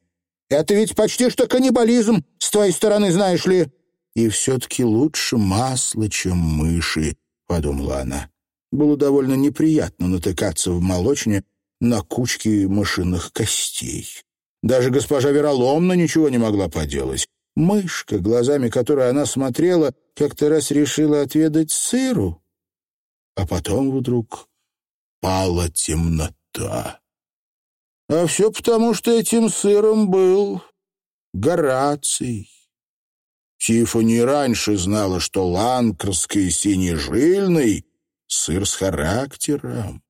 «Это ведь почти что каннибализм, с твоей стороны, знаешь ли». «И все-таки лучше масло, чем мыши», — подумала она. Было довольно неприятно натыкаться в молочне на кучки мышиных костей. Даже госпожа Вероломна ничего не могла поделать. Мышка, глазами которой она смотрела, как-то раз решила отведать сыру, а потом вдруг пала темнота. А все потому, что этим сыром был Гораций. Тиффани раньше знала, что ланкерский синежильный — сыр с характером.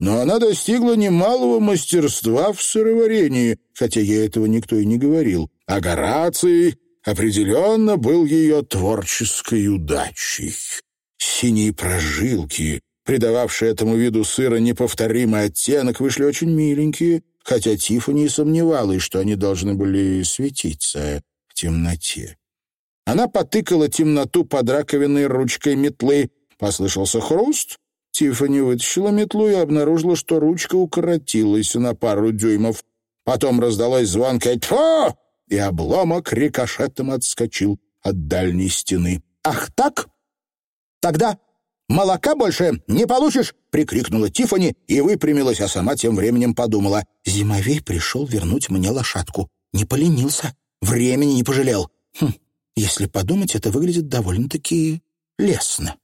Но она достигла немалого мастерства в сыроварении, хотя ей этого никто и не говорил. А Гораций определенно был ее творческой удачей. Синие прожилки, придававшие этому виду сыра неповторимый оттенок, вышли очень миленькие, хотя Тиффани сомневалась, что они должны были светиться в темноте. Она потыкала темноту под раковиной ручкой метлы. Послышался хруст. Тиффани вытащила метлу и обнаружила, что ручка укоротилась на пару дюймов. Потом раздалось звонкое «Тьфу!» и обломок рикошетом отскочил от дальней стены. «Ах так? Тогда молока больше не получишь!» — прикрикнула Тифани и выпрямилась, а сама тем временем подумала. «Зимовей пришел вернуть мне лошадку. Не поленился, времени не пожалел. Хм, если подумать, это выглядит довольно-таки лестно.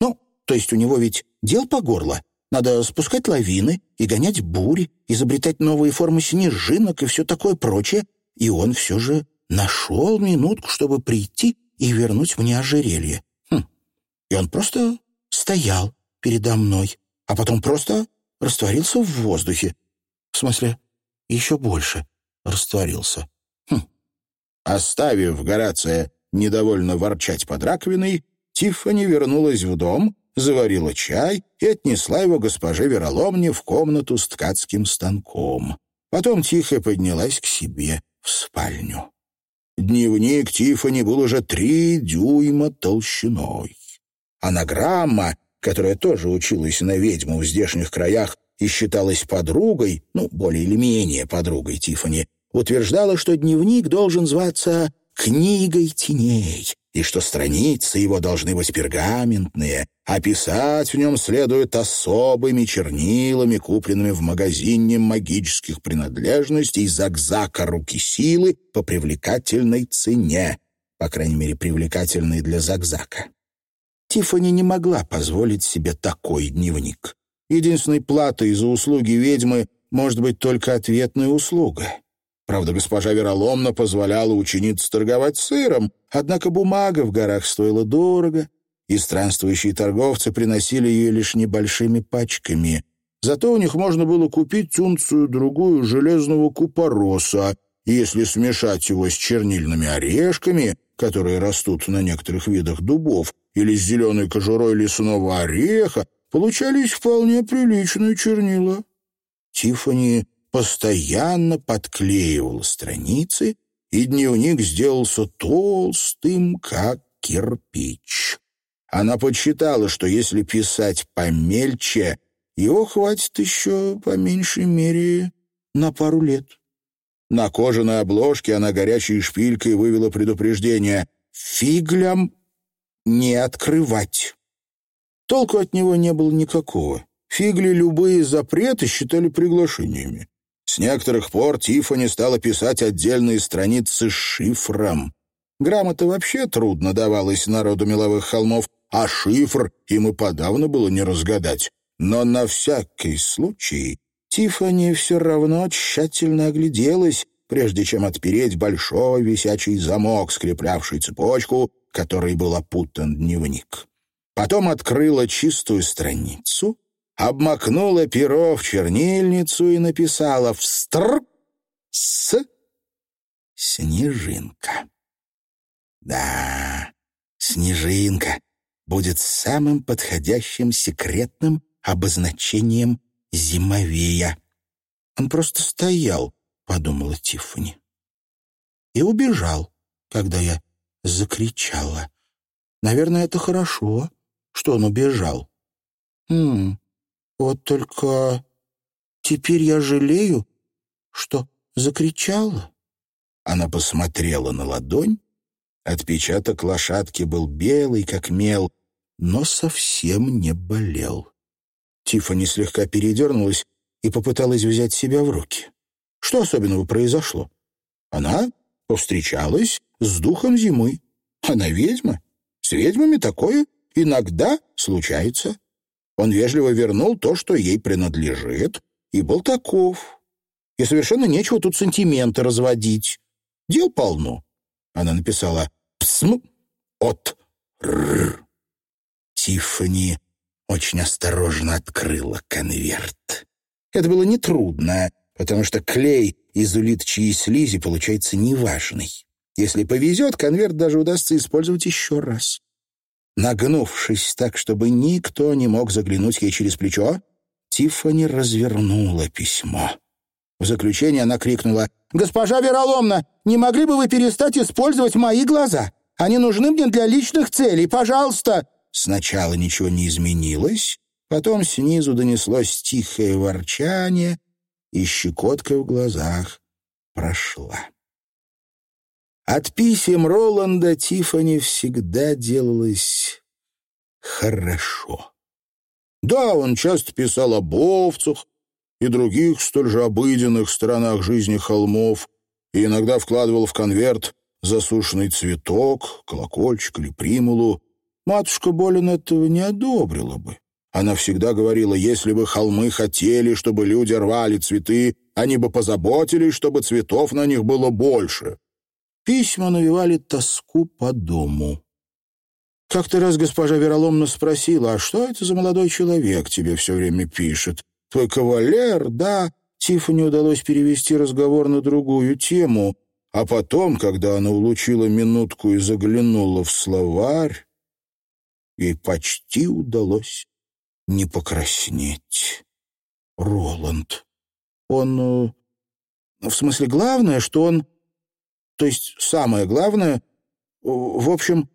Ну, то есть у него ведь дел по горло. Надо спускать лавины и гонять бури, изобретать новые формы снежинок и все такое прочее. И он все же нашел минутку, чтобы прийти и вернуть мне ожерелье. Хм. И он просто стоял передо мной, а потом просто растворился в воздухе. В смысле, еще больше растворился. Хм. Оставив Горация недовольно ворчать под раковиной, Тиффани вернулась в дом, заварила чай и отнесла его госпоже Вероломне в комнату с ткацким станком. Потом тихо поднялась к себе в спальню. Дневник Тиффани был уже три дюйма толщиной. Анаграмма, которая тоже училась на ведьму в здешних краях и считалась подругой, ну, более или менее подругой Тиффани, утверждала, что дневник должен зваться «Книгой теней», и что страницы его должны быть пергаментные, а писать в нем следует особыми чернилами, купленными в магазине магических принадлежностей Загзака руки силы по привлекательной цене, по крайней мере, привлекательной для Загзака. Тиффани не могла позволить себе такой дневник. Единственной платой за услуги ведьмы может быть только ответная услуга. Правда, госпожа Вероломна позволяла ученице торговать сыром, однако бумага в горах стоила дорого, и странствующие торговцы приносили ее лишь небольшими пачками. Зато у них можно было купить унцию-другую железного купороса, если смешать его с чернильными орешками, которые растут на некоторых видах дубов, или с зеленой кожурой лесного ореха, получались вполне приличные чернила. Тиффани постоянно подклеивала страницы, и дневник сделался толстым, как кирпич. Она подсчитала, что если писать помельче, его хватит еще, по меньшей мере, на пару лет. На кожаной обложке она горячей шпилькой вывела предупреждение «Фиглям не открывать». Толку от него не было никакого. Фигли любые запреты считали приглашениями. С некоторых пор Тиффани стала писать отдельные страницы с шифром. Грамота вообще трудно давалась народу меловых холмов, а шифр им и подавно было не разгадать. Но на всякий случай Тиффани все равно тщательно огляделась, прежде чем отпереть большой висячий замок, скреплявший цепочку, которой был опутан дневник. Потом открыла чистую страницу обмакнула перо в чернильницу и написала «Встр с снежинка». Да, снежинка будет самым подходящим секретным обозначением зимовея. Он просто стоял, подумала Тиффани. И убежал, когда я закричала. Наверное, это хорошо, что он убежал. Хм, вот только теперь я жалею, что закричала. Она посмотрела на ладонь. Отпечаток лошадки был белый, как мел, но совсем не болел. Тиффани слегка передернулась и попыталась взять себя в руки. Что особенного произошло? Она повстречалась с духом зимы. Она ведьма. С ведьмами такое иногда случается. Он вежливо вернул то, что ей принадлежит, и был таков. И совершенно нечего тут сантименты разводить. Дел полно. Она написала «псм от р». Тиффани очень осторожно открыла конверт. Это было нетрудно, потому что клей из улитчьей слизи получается неважный. Если повезет, конверт даже удастся использовать еще раз. Нагнувшись так, чтобы никто не мог заглянуть ей через плечо, Тиффани развернула письмо. В заключение она крикнула «Госпожа Вероломна, не могли бы вы перестать использовать мои глаза? Они нужны мне для личных целей, пожалуйста!» Сначала ничего не изменилось, потом снизу донеслось тихое ворчание, и щекотка в глазах прошла. От писем Роланда Тифани всегда делалось хорошо. Да, он часто писал об овцах и других столь же обыденных сторонах жизни холмов и иногда вкладывал в конверт засушенный цветок, колокольчик или примулу, Матушка Болин этого не одобрила бы. Она всегда говорила, если бы холмы хотели, чтобы люди рвали цветы, они бы позаботились, чтобы цветов на них было больше. Письма навевали тоску по дому. Как-то раз госпожа Вероломна спросила, а что это за молодой человек тебе все время пишет? Твой кавалер, да? Тиффани удалось перевести разговор на другую тему, а потом, когда она улучила минутку и заглянула в словарь, ей почти удалось не покраснеть. Роланд. Он... Э, в смысле, главное, что он... То есть самое главное... В общем,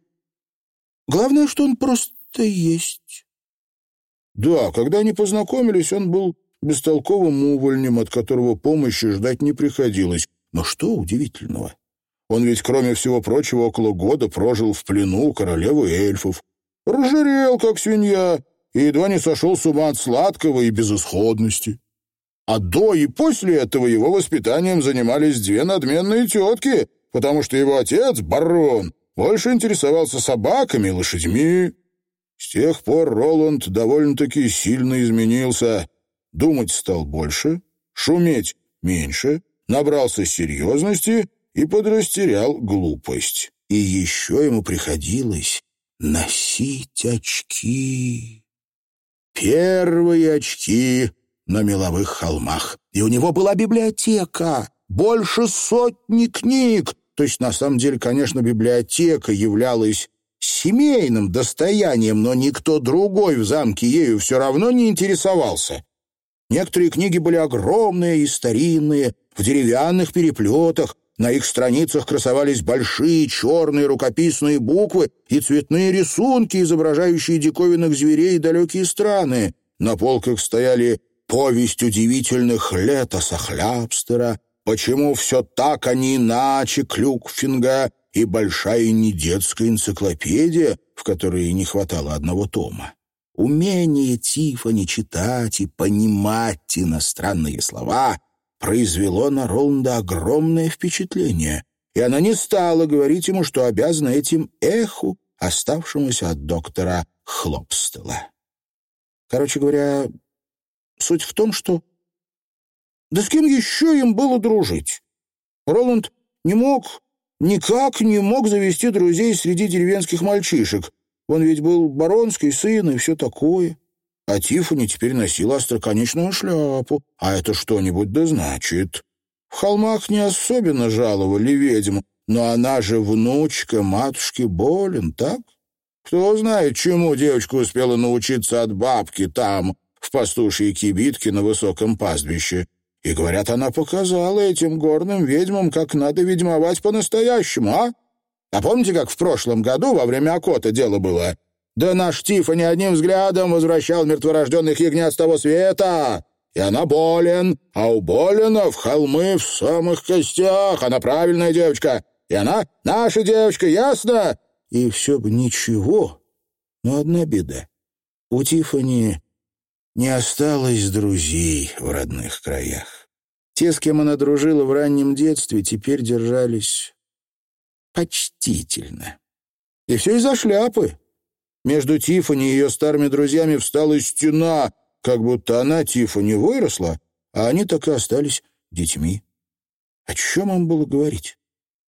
главное, что он просто есть. Да, когда они познакомились, он был бестолковым увольнем, от которого помощи ждать не приходилось. Но что удивительного? Он ведь, кроме всего прочего, около года прожил в плену у королевы эльфов, Разжирел, как свинья, и едва не сошел с ума от сладкого и безысходности. А до и после этого его воспитанием занимались две надменные тетки, потому что его отец, барон, больше интересовался собаками и лошадьми. С тех пор Роланд довольно-таки сильно изменился. Думать стал больше, шуметь меньше, набрался серьезности и подрастерял глупость. И еще ему приходилось носить очки. Первые очки на меловых холмах. И у него была библиотека, больше сотни книг. То есть, на самом деле, конечно, библиотека являлась семейным достоянием, но никто другой в замке ею все равно не интересовался. Некоторые книги были огромные и старинные, в деревянных переплетах, на их страницах красовались большие черные рукописные буквы и цветные рисунки, изображающие диковинных зверей и далекие страны. На полках стояли «Повесть удивительных лет Асахляпстера», «Почему все так, а не иначе» Клюкфинга и большая недетская энциклопедия, в которой не хватало одного тома. Умение Тифани читать и понимать иностранные слова — произвело на Роланда огромное впечатление, и она не стала говорить ему, что обязана этим эху, оставшемуся от доктора Хлопстела. Короче говоря, суть в том, что... Да с кем еще им было дружить? Роланд не мог, никак не мог завести друзей среди деревенских мальчишек. Он ведь был баронский сын и все такое. а Тиффани теперь носила остроконечную шляпу. А это что-нибудь да значит. В холмах не особенно жаловали ведьму, но она же внучка матушки Болин, так? Кто знает, чему девочка успела научиться от бабки там, в пастушьей кибитке на высоком пастбище. И, говорят, она показала этим горным ведьмам, как надо ведьмовать по-настоящему, а? А помните, как в прошлом году во время окота дело было? Да наш Тиффани одним взглядом возвращал мертворожденных ягнят с того света. И она болен, а у Болина в холмы в самых костях. Она правильная девочка, и она наша девочка, ясно? И все бы ничего, но одна беда. У Тиффани не осталось друзей в родных краях. Те, с кем она дружила в раннем детстве, теперь держались почтительно. И все из-за шляпы. Между Тиффани и ее старыми друзьями встала стена, как будто она, Тиффани, выросла, а они так и остались детьми. О чем им было говорить?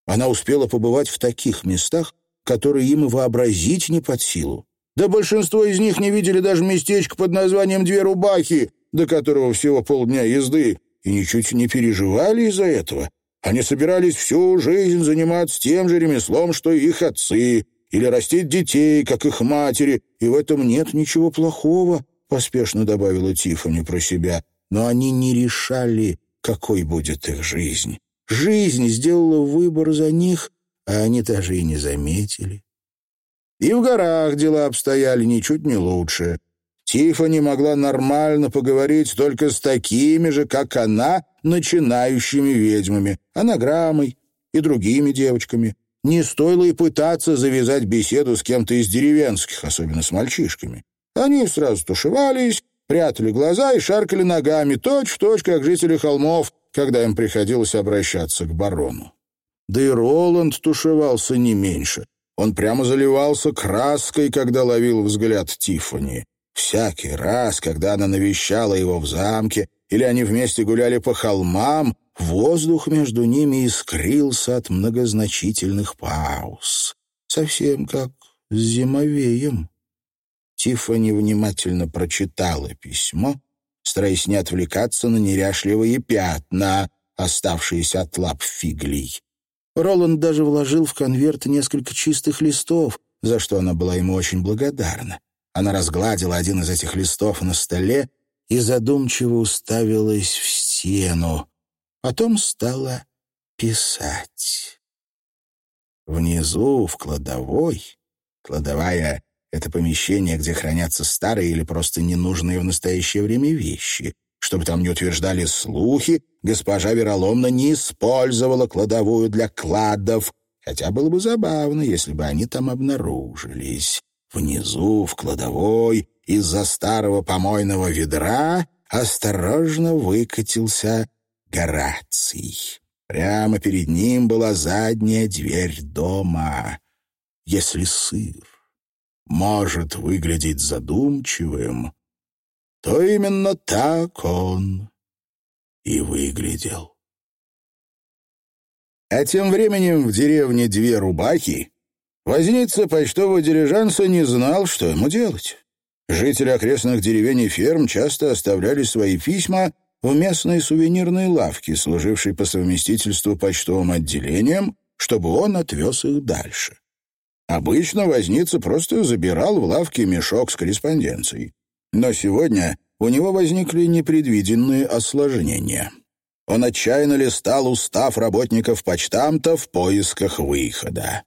Она успела побывать в таких местах, которые им и вообразить не под силу. Да большинство из них не видели даже местечко под названием «Две рубахи», до которого всего полдня езды, и ничуть не переживали из-за этого. Они собирались всю жизнь заниматься тем же ремеслом, что и их отцы, или растить детей, как их матери, и в этом нет ничего плохого, поспешно добавила Тиффани про себя. Но они не решали, какой будет их жизнь. Жизнь сделала выбор за них, а они даже и не заметили. И в горах дела обстояли ничуть не лучше. Тиффани могла нормально поговорить только с такими же, как она, начинающими ведьмами, анаграммой и другими девочками. Не стоило и пытаться завязать беседу с кем-то из деревенских, особенно с мальчишками. Они сразу тушевались, прятали глаза и шаркали ногами, точь-в-точь, точь, как жители холмов, когда им приходилось обращаться к барону. Да и Роланд тушевался не меньше. Он прямо заливался краской, когда ловил взгляд Тиффани. Всякий раз, когда она навещала его в замке, или они вместе гуляли по холмам, Воздух между ними искрился от многозначительных пауз. Совсем как с зимовеем. Тиффани внимательно прочитала письмо, стараясь не отвлекаться на неряшливые пятна, оставшиеся от лап фиглей. Роланд даже вложил в конверт несколько чистых листов, за что она была ему очень благодарна. Она разгладила один из этих листов на столе и задумчиво уставилась в стену. Потом стала писать. Внизу, в кладовой, кладовая — это помещение, где хранятся старые или просто ненужные в настоящее время вещи. Чтобы там не утверждали слухи, госпожа Вероломна не использовала кладовую для кладов, хотя было бы забавно, если бы они там обнаружились. Внизу, в кладовой, из-за старого помойного ведра осторожно выкатился Гораций. Прямо перед ним была задняя дверь дома. Если сыр может выглядеть задумчивым, то именно так он и выглядел. А тем временем в деревне Две Рубахи возница почтового дилижанса не знал, что ему делать. Жители окрестных деревень и ферм часто оставляли свои письма в местной сувенирной лавке, служившей по совместительству почтовым отделением, чтобы он отвез их дальше. Обычно возница просто забирал в лавке мешок с корреспонденцией. Но сегодня у него возникли непредвиденные осложнения. Он отчаянно листал устав работников почтамта в поисках выхода.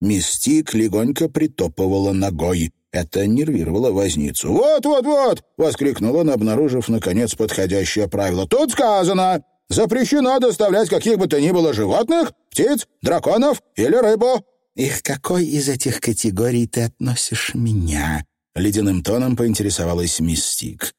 Мистик легонько притопывала ногой. Это нервировало возницу. «Вот, вот, вот!» — воскликнул он, обнаружив, наконец, подходящее правило. «Тут сказано! Запрещено доставлять каких бы то ни было животных, птиц, драконов или рыбу!» «И к какой из этих категорий ты относишь меня?» — ледяным тоном поинтересовалась Мистик.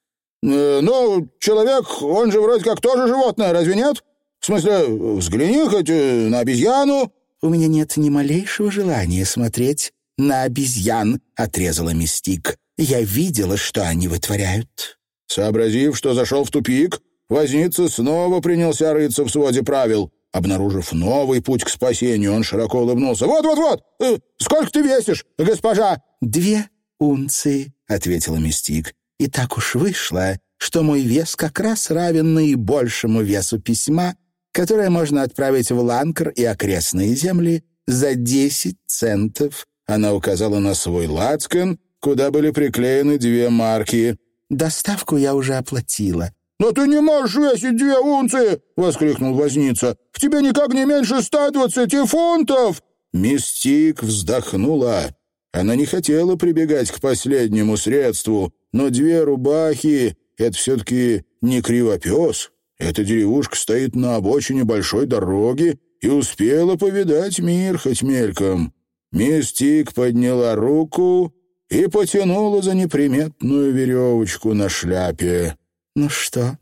«Э, «Ну, человек, он же вроде как тоже животное, разве нет? В смысле, взгляни хоть э, на обезьяну». «У меня нет ни малейшего желания смотреть на обезьян», — отрезала Мистик. «Я видела, что они вытворяют». Сообразив, что зашел в тупик, возница снова принялся рыться в своде правил. Обнаружив новый путь к спасению, он широко улыбнулся. «Вот-вот-вот! Э, сколько ты весишь, госпожа?» «Две унции», — ответила Мистик. И так уж вышло, что мой вес как раз равен наибольшему весу письма, которое можно отправить в Ланкар и окрестные земли за десять центов. Она указала на свой лацкан, куда были приклеены две марки. «Доставку я уже оплатила». «Но ты не можешь весить две унции!» — воскликнул возница. «В тебе никак не меньше ста двадцати фунтов!» Мистик вздохнула. Она не хотела прибегать к последнему средству, но две рубахи — это все-таки не кривопес. Эта деревушка стоит на обочине большой дороги и успела повидать мир хоть мельком. Мистик подняла руку и потянула за неприметную веревочку на шляпе. «Ну что,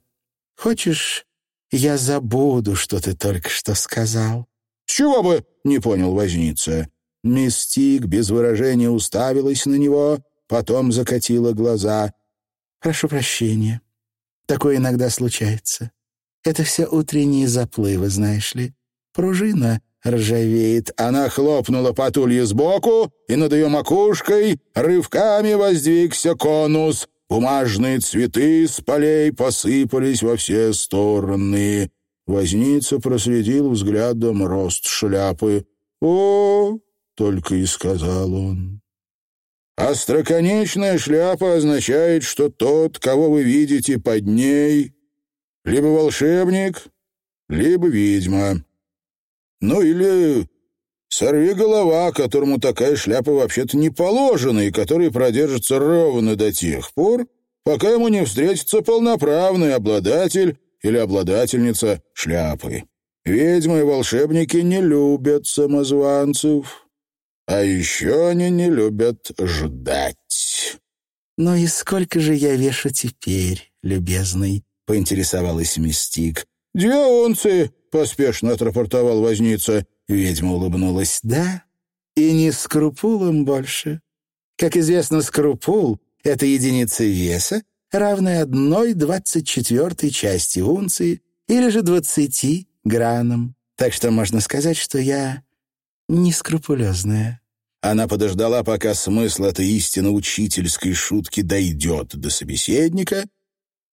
хочешь, я забуду, что ты только что сказал?» «С чего бы?» — не понял возница. Мистик без выражения уставилась на него, потом закатила глаза. «Прошу прощения. Такое иногда случается. Это все утренние заплывы, знаешь ли. Пружина ржавеет. Она хлопнула по тулье сбоку, и над ее макушкой рывками воздвигся конус. Бумажные цветы с полей посыпались во все стороны. Возница проследил взглядом рост шляпы. «О!» — только и сказал он. Остроконечная шляпа означает, что тот, кого вы видите под ней, либо волшебник, либо ведьма. Ну или сорви голова, которому такая шляпа вообще-то не положена и который продержится ровно до тех пор, пока ему не встретится полноправный обладатель или обладательница шляпы. Ведьмы и волшебники не любят самозванцев, а еще они не любят ждать. «Ну и сколько же я вешу теперь, любезный?» — поинтересовалась Мистик. «Две унции», — поспешно отрапортовал возница. Ведьма улыбнулась. «Да, и не скрупулом больше. Как известно, скрупул — это единица веса, равная одной двадцать четвертой части унции или же двадцати гранам. Так что можно сказать, что я нескрупулезная». Она подождала, пока смысл этой истинно учительской шутки дойдет до собеседника,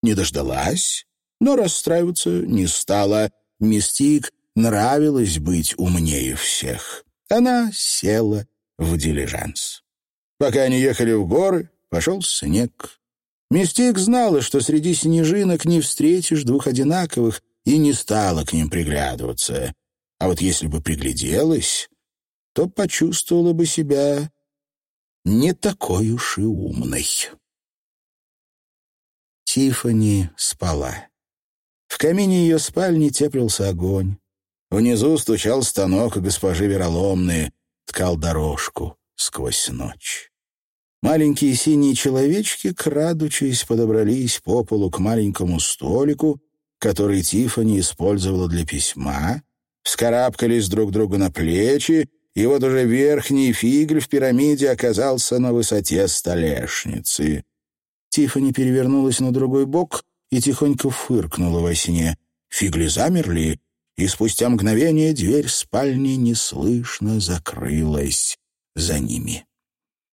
не дождалась, но расстраиваться не стала. Мистик нравилось быть умнее всех. Она села в дилижанс. Пока они ехали в горы, пошел снег. Мистик знала, что среди снежинок не встретишь двух одинаковых, и не стала к ним приглядываться. А вот если бы пригляделась, то почувствовала бы себя не такой уж и умной. Тифани спала. В камине ее спальни теплился огонь. Внизу стучал станок госпожи Вероломные, ткал дорожку сквозь ночь. Маленькие синие человечки, крадучись, подобрались по полу к маленькому столику, который Тифани использовала для письма, вскарабкались друг другу на плечи, и вот уже верхний фигль в пирамиде оказался на высоте столешницы. Тифани перевернулась на другой бок и тихонько фыркнула во сне. Фигли замерли, и спустя мгновение дверь спальни неслышно закрылась за ними.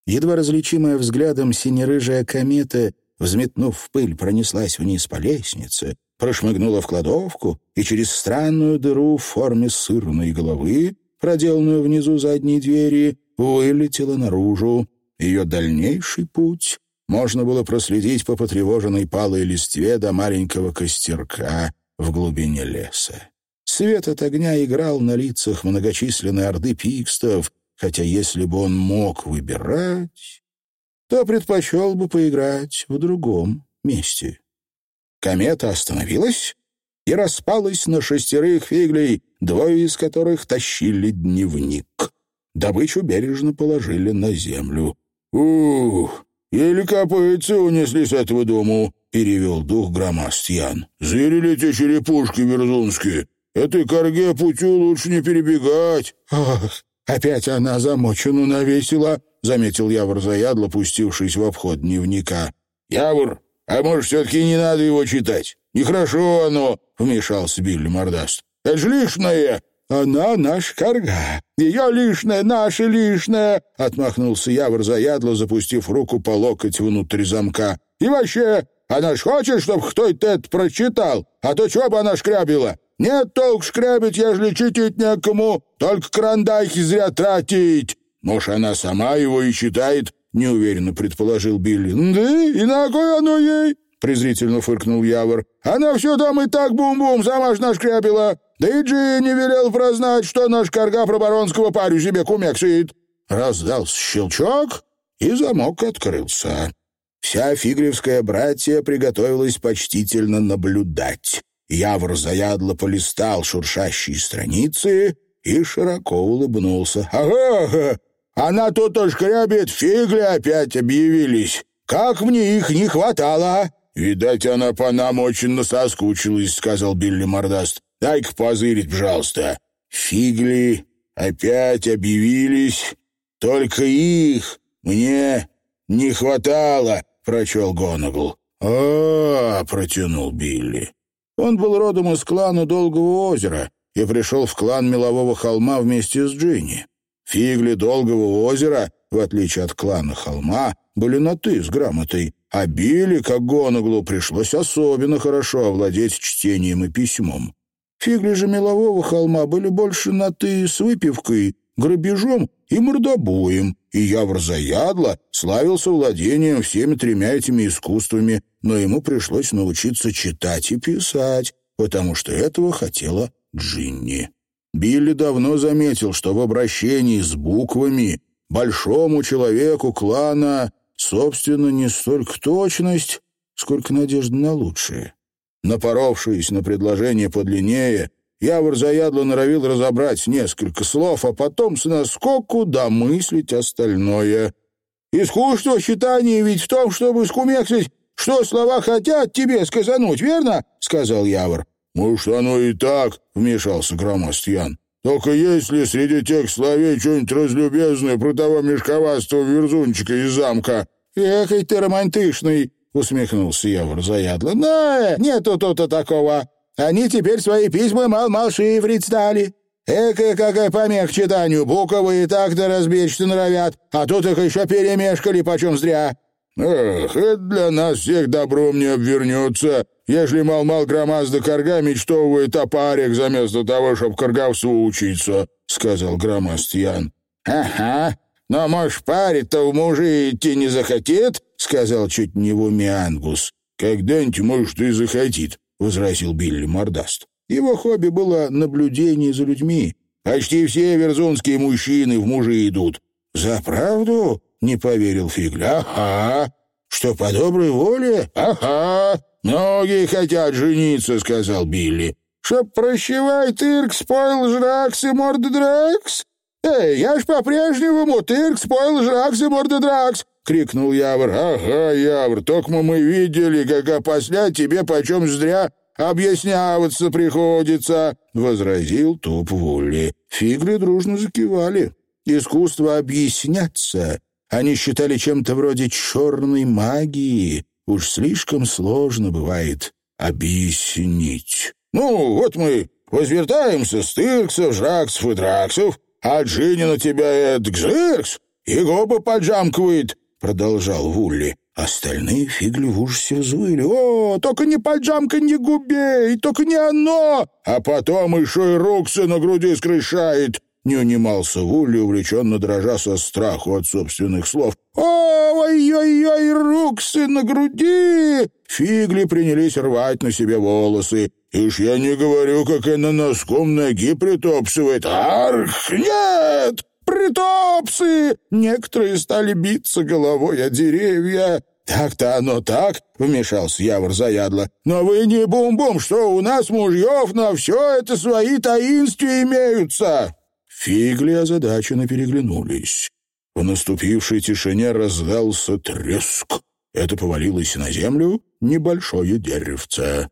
Едва различимая взглядом синерыжая комета, взметнув пыль, пронеслась вниз по лестнице, прошмыгнула в кладовку и через странную дыру в форме сырной головы, проделанную внизу задней двери, вылетела наружу. Ее дальнейший путь можно было проследить по потревоженной палой листве до маленького костерка в глубине леса. Свет от огня играл на лицах многочисленной орды пикстов, хотя если бы он мог выбирать, то предпочел бы поиграть в другом месте. Комета остановилась и распалась на шестерых фиглей, двое из которых тащили дневник. Добычу бережно положили на землю. «Ух, еле копытцы унесли с этого дому», — перевел дух Громастьян. «Зверили те черепушки верзунские. Этой корге путю лучше не перебегать». «Ах, опять она замочену навесила», — заметил Явор заядло, пустившись в обход дневника. «Явор, а может, все-таки не надо его читать? Нехорошо оно», — вмешался Билли Мордаст. «Это же лишнее». она наш карга. Ее лишняя, наша лишняя!» — отмахнулся Явор заядло, запустив руку по локоть внутрь замка. «И вообще, она ж хочет, чтобы кто-то это прочитал, а то чего бы она шкрябила? Нет толк шкрябить, ежели читить некому, только карандахи зря тратить. Может, она сама его и читает?» — неуверенно предположил Билли. «Да и на кой оно ей?» — презрительно фыркнул Явор. «Она все там и так бум-бум, сама ж нашкрябила. Да и Джинни велел прознать, что наш карга про баронского парю себе кумексит». Раздался щелчок, и замок открылся. Вся фигревская братья приготовилась почтительно наблюдать. Явр заядло полистал шуршащие страницы и широко улыбнулся. «Ага, она тут шкрябит, фигли опять объявились. Как мне их не хватало!» «Видать, она по нам очень насоскучилась», — сказал Билли Мордаст. «Дай-ка позырить, пожалуйста». Фигли опять объявились. «Только их мне не хватало», — прочел Гонагл. «А, — протянул Билли. Он был родом из клана Долгого озера и пришел в клан Мелового холма вместе с Джинни. Фигли Долгого озера, в отличие от клана Холма, были на «ты» с грамотой, а Билли, как Гонаглу, пришлось особенно хорошо овладеть чтением и письмом. Фигли же мелового холма были больше на «ты» с выпивкой, грабежом и мордобоем, и Явр Заядло славился владением всеми тремя этими искусствами, но ему пришлось научиться читать и писать, потому что этого хотела Джинни. Билли давно заметил, что в обращении с буквами большому человеку клана собственно, не столько точность, сколько надежда на лучшее. Напоровшись на предложение подлиннее, Явор заядло норовил разобрать несколько слов, а потом с наскоку домыслить остальное. «Искусство читания ведь в том, чтобы скумексить, что слова хотят тебе сказануть, верно?» — сказал Явор. «Может, оно и так», — вмешался Громост «Только если среди тех словей что-нибудь разлюбезное про того мешковастого верзунчика из замка, «Ехай ты романтичный!» — усмехнулся Явр заядло. «Но нету тут такого. Они теперь свои письма мал-мал шифрить стали. Экая какая помех читанию, буквы и так-то разбечься норовят, а тут их еще перемешкали почем зря». «Эх, это для нас всех добром не обвернется, ежели мал-мал громазда корга мечтовывает о парях заместо того, чтоб корговству учиться», — сказал громаст Ян. «Ага, «Но, может, парень-то в мужи идти не захотит?» — сказал чуть не в уме Ангус. «Когда-нибудь, может, и захотит», — возразил Билли Мордаст. Его хобби было наблюдение за людьми. Почти все верзунские мужчины в мужи идут. «За правду?» — не поверил Фигля. «Ага». «Что, по доброй воле?» «Ага». «Многие хотят жениться», — сказал Билли. «Чтоб прощевай тырк, спойл жракс и морды дракс?» «Эй, я ж по-прежнему Тырк, спойл жракс и мордодракс!» — крикнул Явр. «Ага, Явр, только мы видели, как опосля тебе почем зря объясняваться приходится!» — возразил Туп Вулли. Фигли дружно закивали. Искусство объясняться они считали чем-то вроде черной магии. Уж слишком сложно бывает объяснить. «Ну, вот мы возвертаемся с Тырксов, Жраксов и Драксов, а Джинни на тебя гзыркс, и губы поджамкивает», — продолжал Вулли. Остальные фигли в ужасе взвыли. «О, только не поджамка, не губей, только не оно!» А потом еще и руксы на груди скрышает. Не унимался Вулли, увлеченно дрожа со страху от собственных слов. «Ой-ой-ой, руксы на груди!» Фигли принялись рвать на себе волосы. Ишь, я не говорю, как она носком ноги притопсывает. Арх, нет! Притопсы! Некоторые стали биться головой о деревья. «Так-то оно так», — вмешался Явор заядло. «Но вы не бум-бум, что у нас мужьев на все это свои таинства имеются». Фигли озадаченно переглянулись. В наступившей тишине раздался треск. Это повалилось на землю небольшое деревце.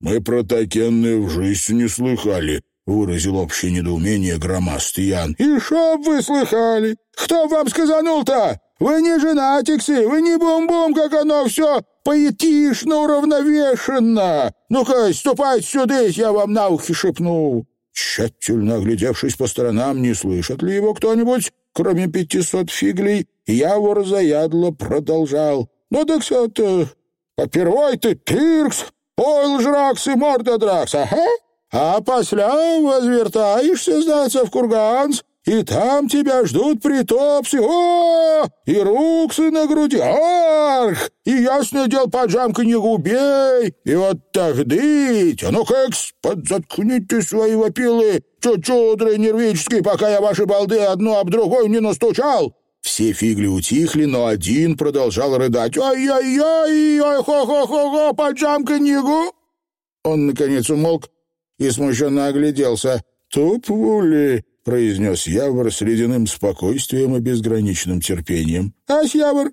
«Мы про такенные в жизни не слыхали», — выразил общее недоумение громастый Ян. «И шо вы слыхали? Кто вам сказанул-то? Вы не женатиксы, вы не бум-бум, как оно все поэтично уравновешенно. Ну-ка, ступайте сюда, я вам на ухи шепну». Тщательно оглядевшись по сторонам, не слышит ли его кто-нибудь, кроме пятисот фиглей, Явор заядло продолжал. «Ну так все-то, попервой ты Тиркс, пойл жракс и морда дракс, ага? А после возвертаешься, знаться, в Курганс, и там тебя ждут притопсы. О, и руксы на груди. Арх! И ясное дело, поджамка не губей. И вот тогда, а ну как, подзаткните свои вопилы, чудры нервические, пока я ваши балды одну об другой не настучал. Все фигли утихли, но один продолжал рыдать. «Ай-яй-яй! Ай-хо-хо-хо-хо! Поджамка нигу!» Он, наконец, умолк и смущенно огляделся. «Туп вули!» Произнес Явор с ледяным спокойствием и безграничным терпением. «Ась, Явор,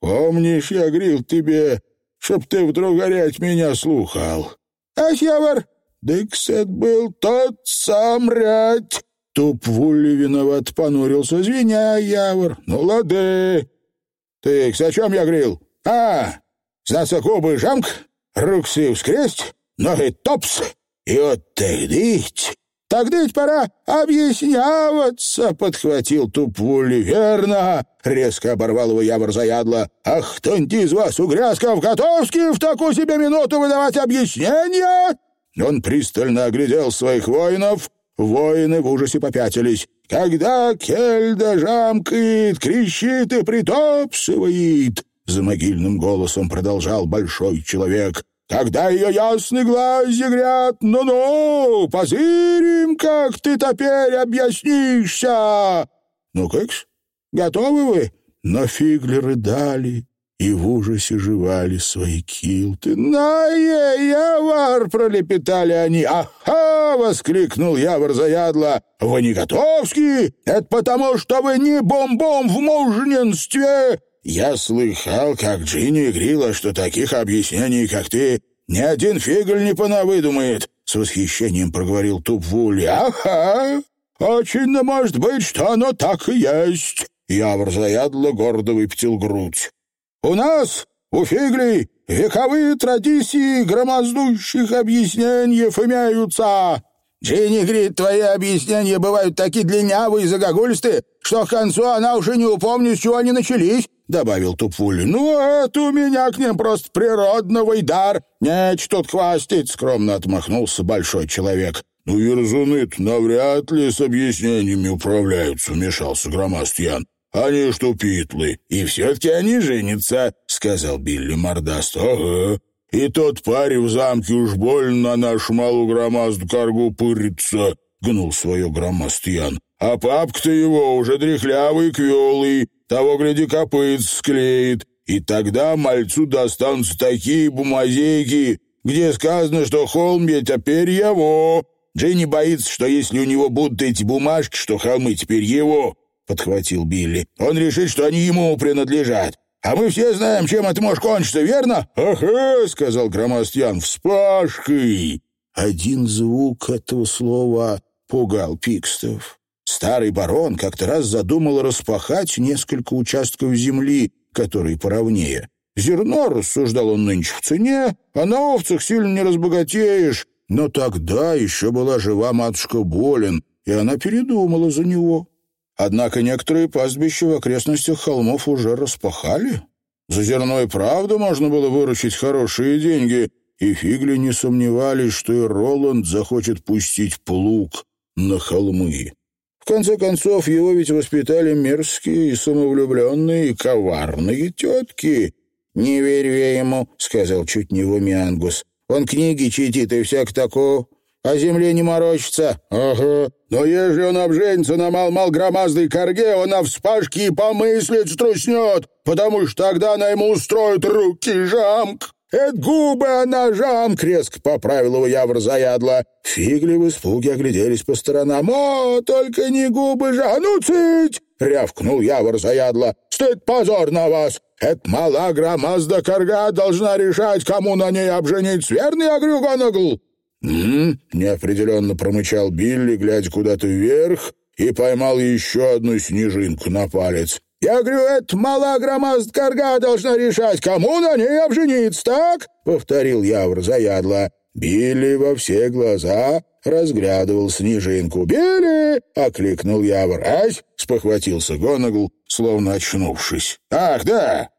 помнишь, я говорил тебе, чтоб ты вдруг горять меня слухал?» «Ась, Явор, дыкс это был тот сам рядь!» Туп Вулли виноват понурился. «Звиня, Явор, ну лады!» «Ты о чем я говорил? А, знаться губы жамк, руксы вскресть, ноги топс, и вот Тогда ведь пора объясняваться, — подхватил Тупвули. — Верно, — резко оборвал его Явор заядло. — Ах, кто-нибудь из вас, угрязков, готовски в такую себе минуту выдавать объяснения? Он пристально оглядел своих воинов. Воины в ужасе попятились. Когда Кельда жамкает, кричит и притопсывает, — за могильным голосом продолжал большой человек. Когда ее ясный глаз зигрят, ну-ну, позырим, как ты теперь объяснишься. Ну как ж, готовы вы? Но фиглеры дали и в ужасе жевали свои килты. «На-е, явар!» — пролепетали они. «Ага!» — воскликнул явор заядло. «Вы не готовски? Это потому, что вы не бомбом в мужненстве!» Я слыхал, как Джинни грила, что таких объяснений, как ты, ни один фигль не понавыдумает, — с восхищением проговорил Тупвули. — Ага, очень может быть, что оно так и есть. Явр заядло гордо выпятил грудь. — У нас, у фиглей, вековые традиции громоздущих объяснений имеются. Джинни говорит, твои объяснения бывают такие длиннявые и загогульстые, что к концу она уже не упомнит, с чего они начались. — добавил Тупвули. «Ну, это у меня к ним просто природновый дар. Неч тут хвастить», — скромно отмахнулся большой человек. «Ну, ерзуны-то навряд ли с объяснениями управляются», — вмешался Громастьян. «Они что питлы, и все-таки они женятся», — сказал Билли Мордаст. «Ага, и тот парень в замке уж больно на нашу малую громазду каргу пырится», — гнул свое Громастьян. «А папка-то его уже дряхлявый, квелый, того, гляди, копыт склеит, и тогда мальцу достанутся такие бумазейки, где сказано, что холм я теперь его. Дженни боится, что если у него будут эти бумажки, что холмы теперь его, — подхватил Билли. Он решит, что они ему принадлежат. А мы все знаем, чем это может кончиться, верно? — Ага, — сказал Громостьян, — вспашкой. Один звук этого слова пугал Пикстов. Старый барон как-то раз задумал распахать несколько участков земли, которые поровнее. Зерно, рассуждал он нынче в цене, а на овцах сильно не разбогатеешь. Но тогда еще была жива матушка Болин, и она передумала за него. Однако некоторые пастбища в окрестностях холмов уже распахали. За зерно и правда можно было выручить хорошие деньги, и фигли не сомневались, что и Роланд захочет пустить плуг на холмы. В конце концов, его ведь воспитали мерзкие и самовлюбленные и коварные тетки. «Не верю я ему», — сказал чуть не в уме Ангус. «Он книги читит и всяк такого, а земле не морочится». «Ага, но ежели он обженится на мал-мал громаздой корге, он на вспашке и помыслить струснет, потому что тогда она ему устроит руки жамк». «Это губы, а ножам!» — креск поправил его явр заядло. Фигли в испуге огляделись по сторонам. «О, только не губы же! А ну, цыть!» — рявкнул явр заядло. «Стыд позор на вас! Это мала громазда корга должна решать, кому на ней обженить, верный агрюгоногл!» «М-м-м!» — неопределенно промычал Билли, глядя куда-то вверх, и поймал еще одну снежинку на палец. Я говорю, это мала громаздка карга должна решать, кому на ней обжениться, так?» — повторил Явр заядло. Билли во все глаза разглядывал снежинку. «Билли!» — окликнул я. «Врась!» — спохватился Гонагл, словно очнувшись. «Ах, да!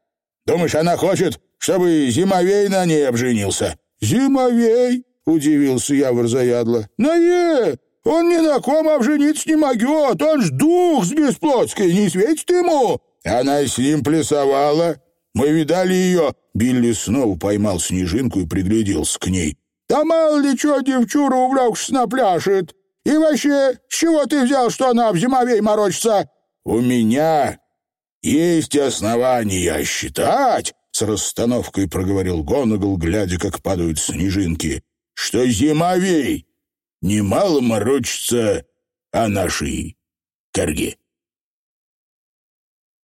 Думаешь, она хочет, чтобы Зимовей на ней обженился?» «Зимовей!» — удивился я заядло. «На е! Он ни на ком обжениться не могет! Он ж дух с бесплотской, не светит ему!» Она с ним плясовала. Мы видали ее. Билли снова поймал снежинку и пригляделся к ней. Да мало ли что девчура, увлекшись, напляшет. И вообще, с чего ты взял, что она в зимовей морочится? У меня есть основания считать, с расстановкой проговорил Гонагл, глядя, как падают снежинки, что зимовей немало морочится о нашей корге.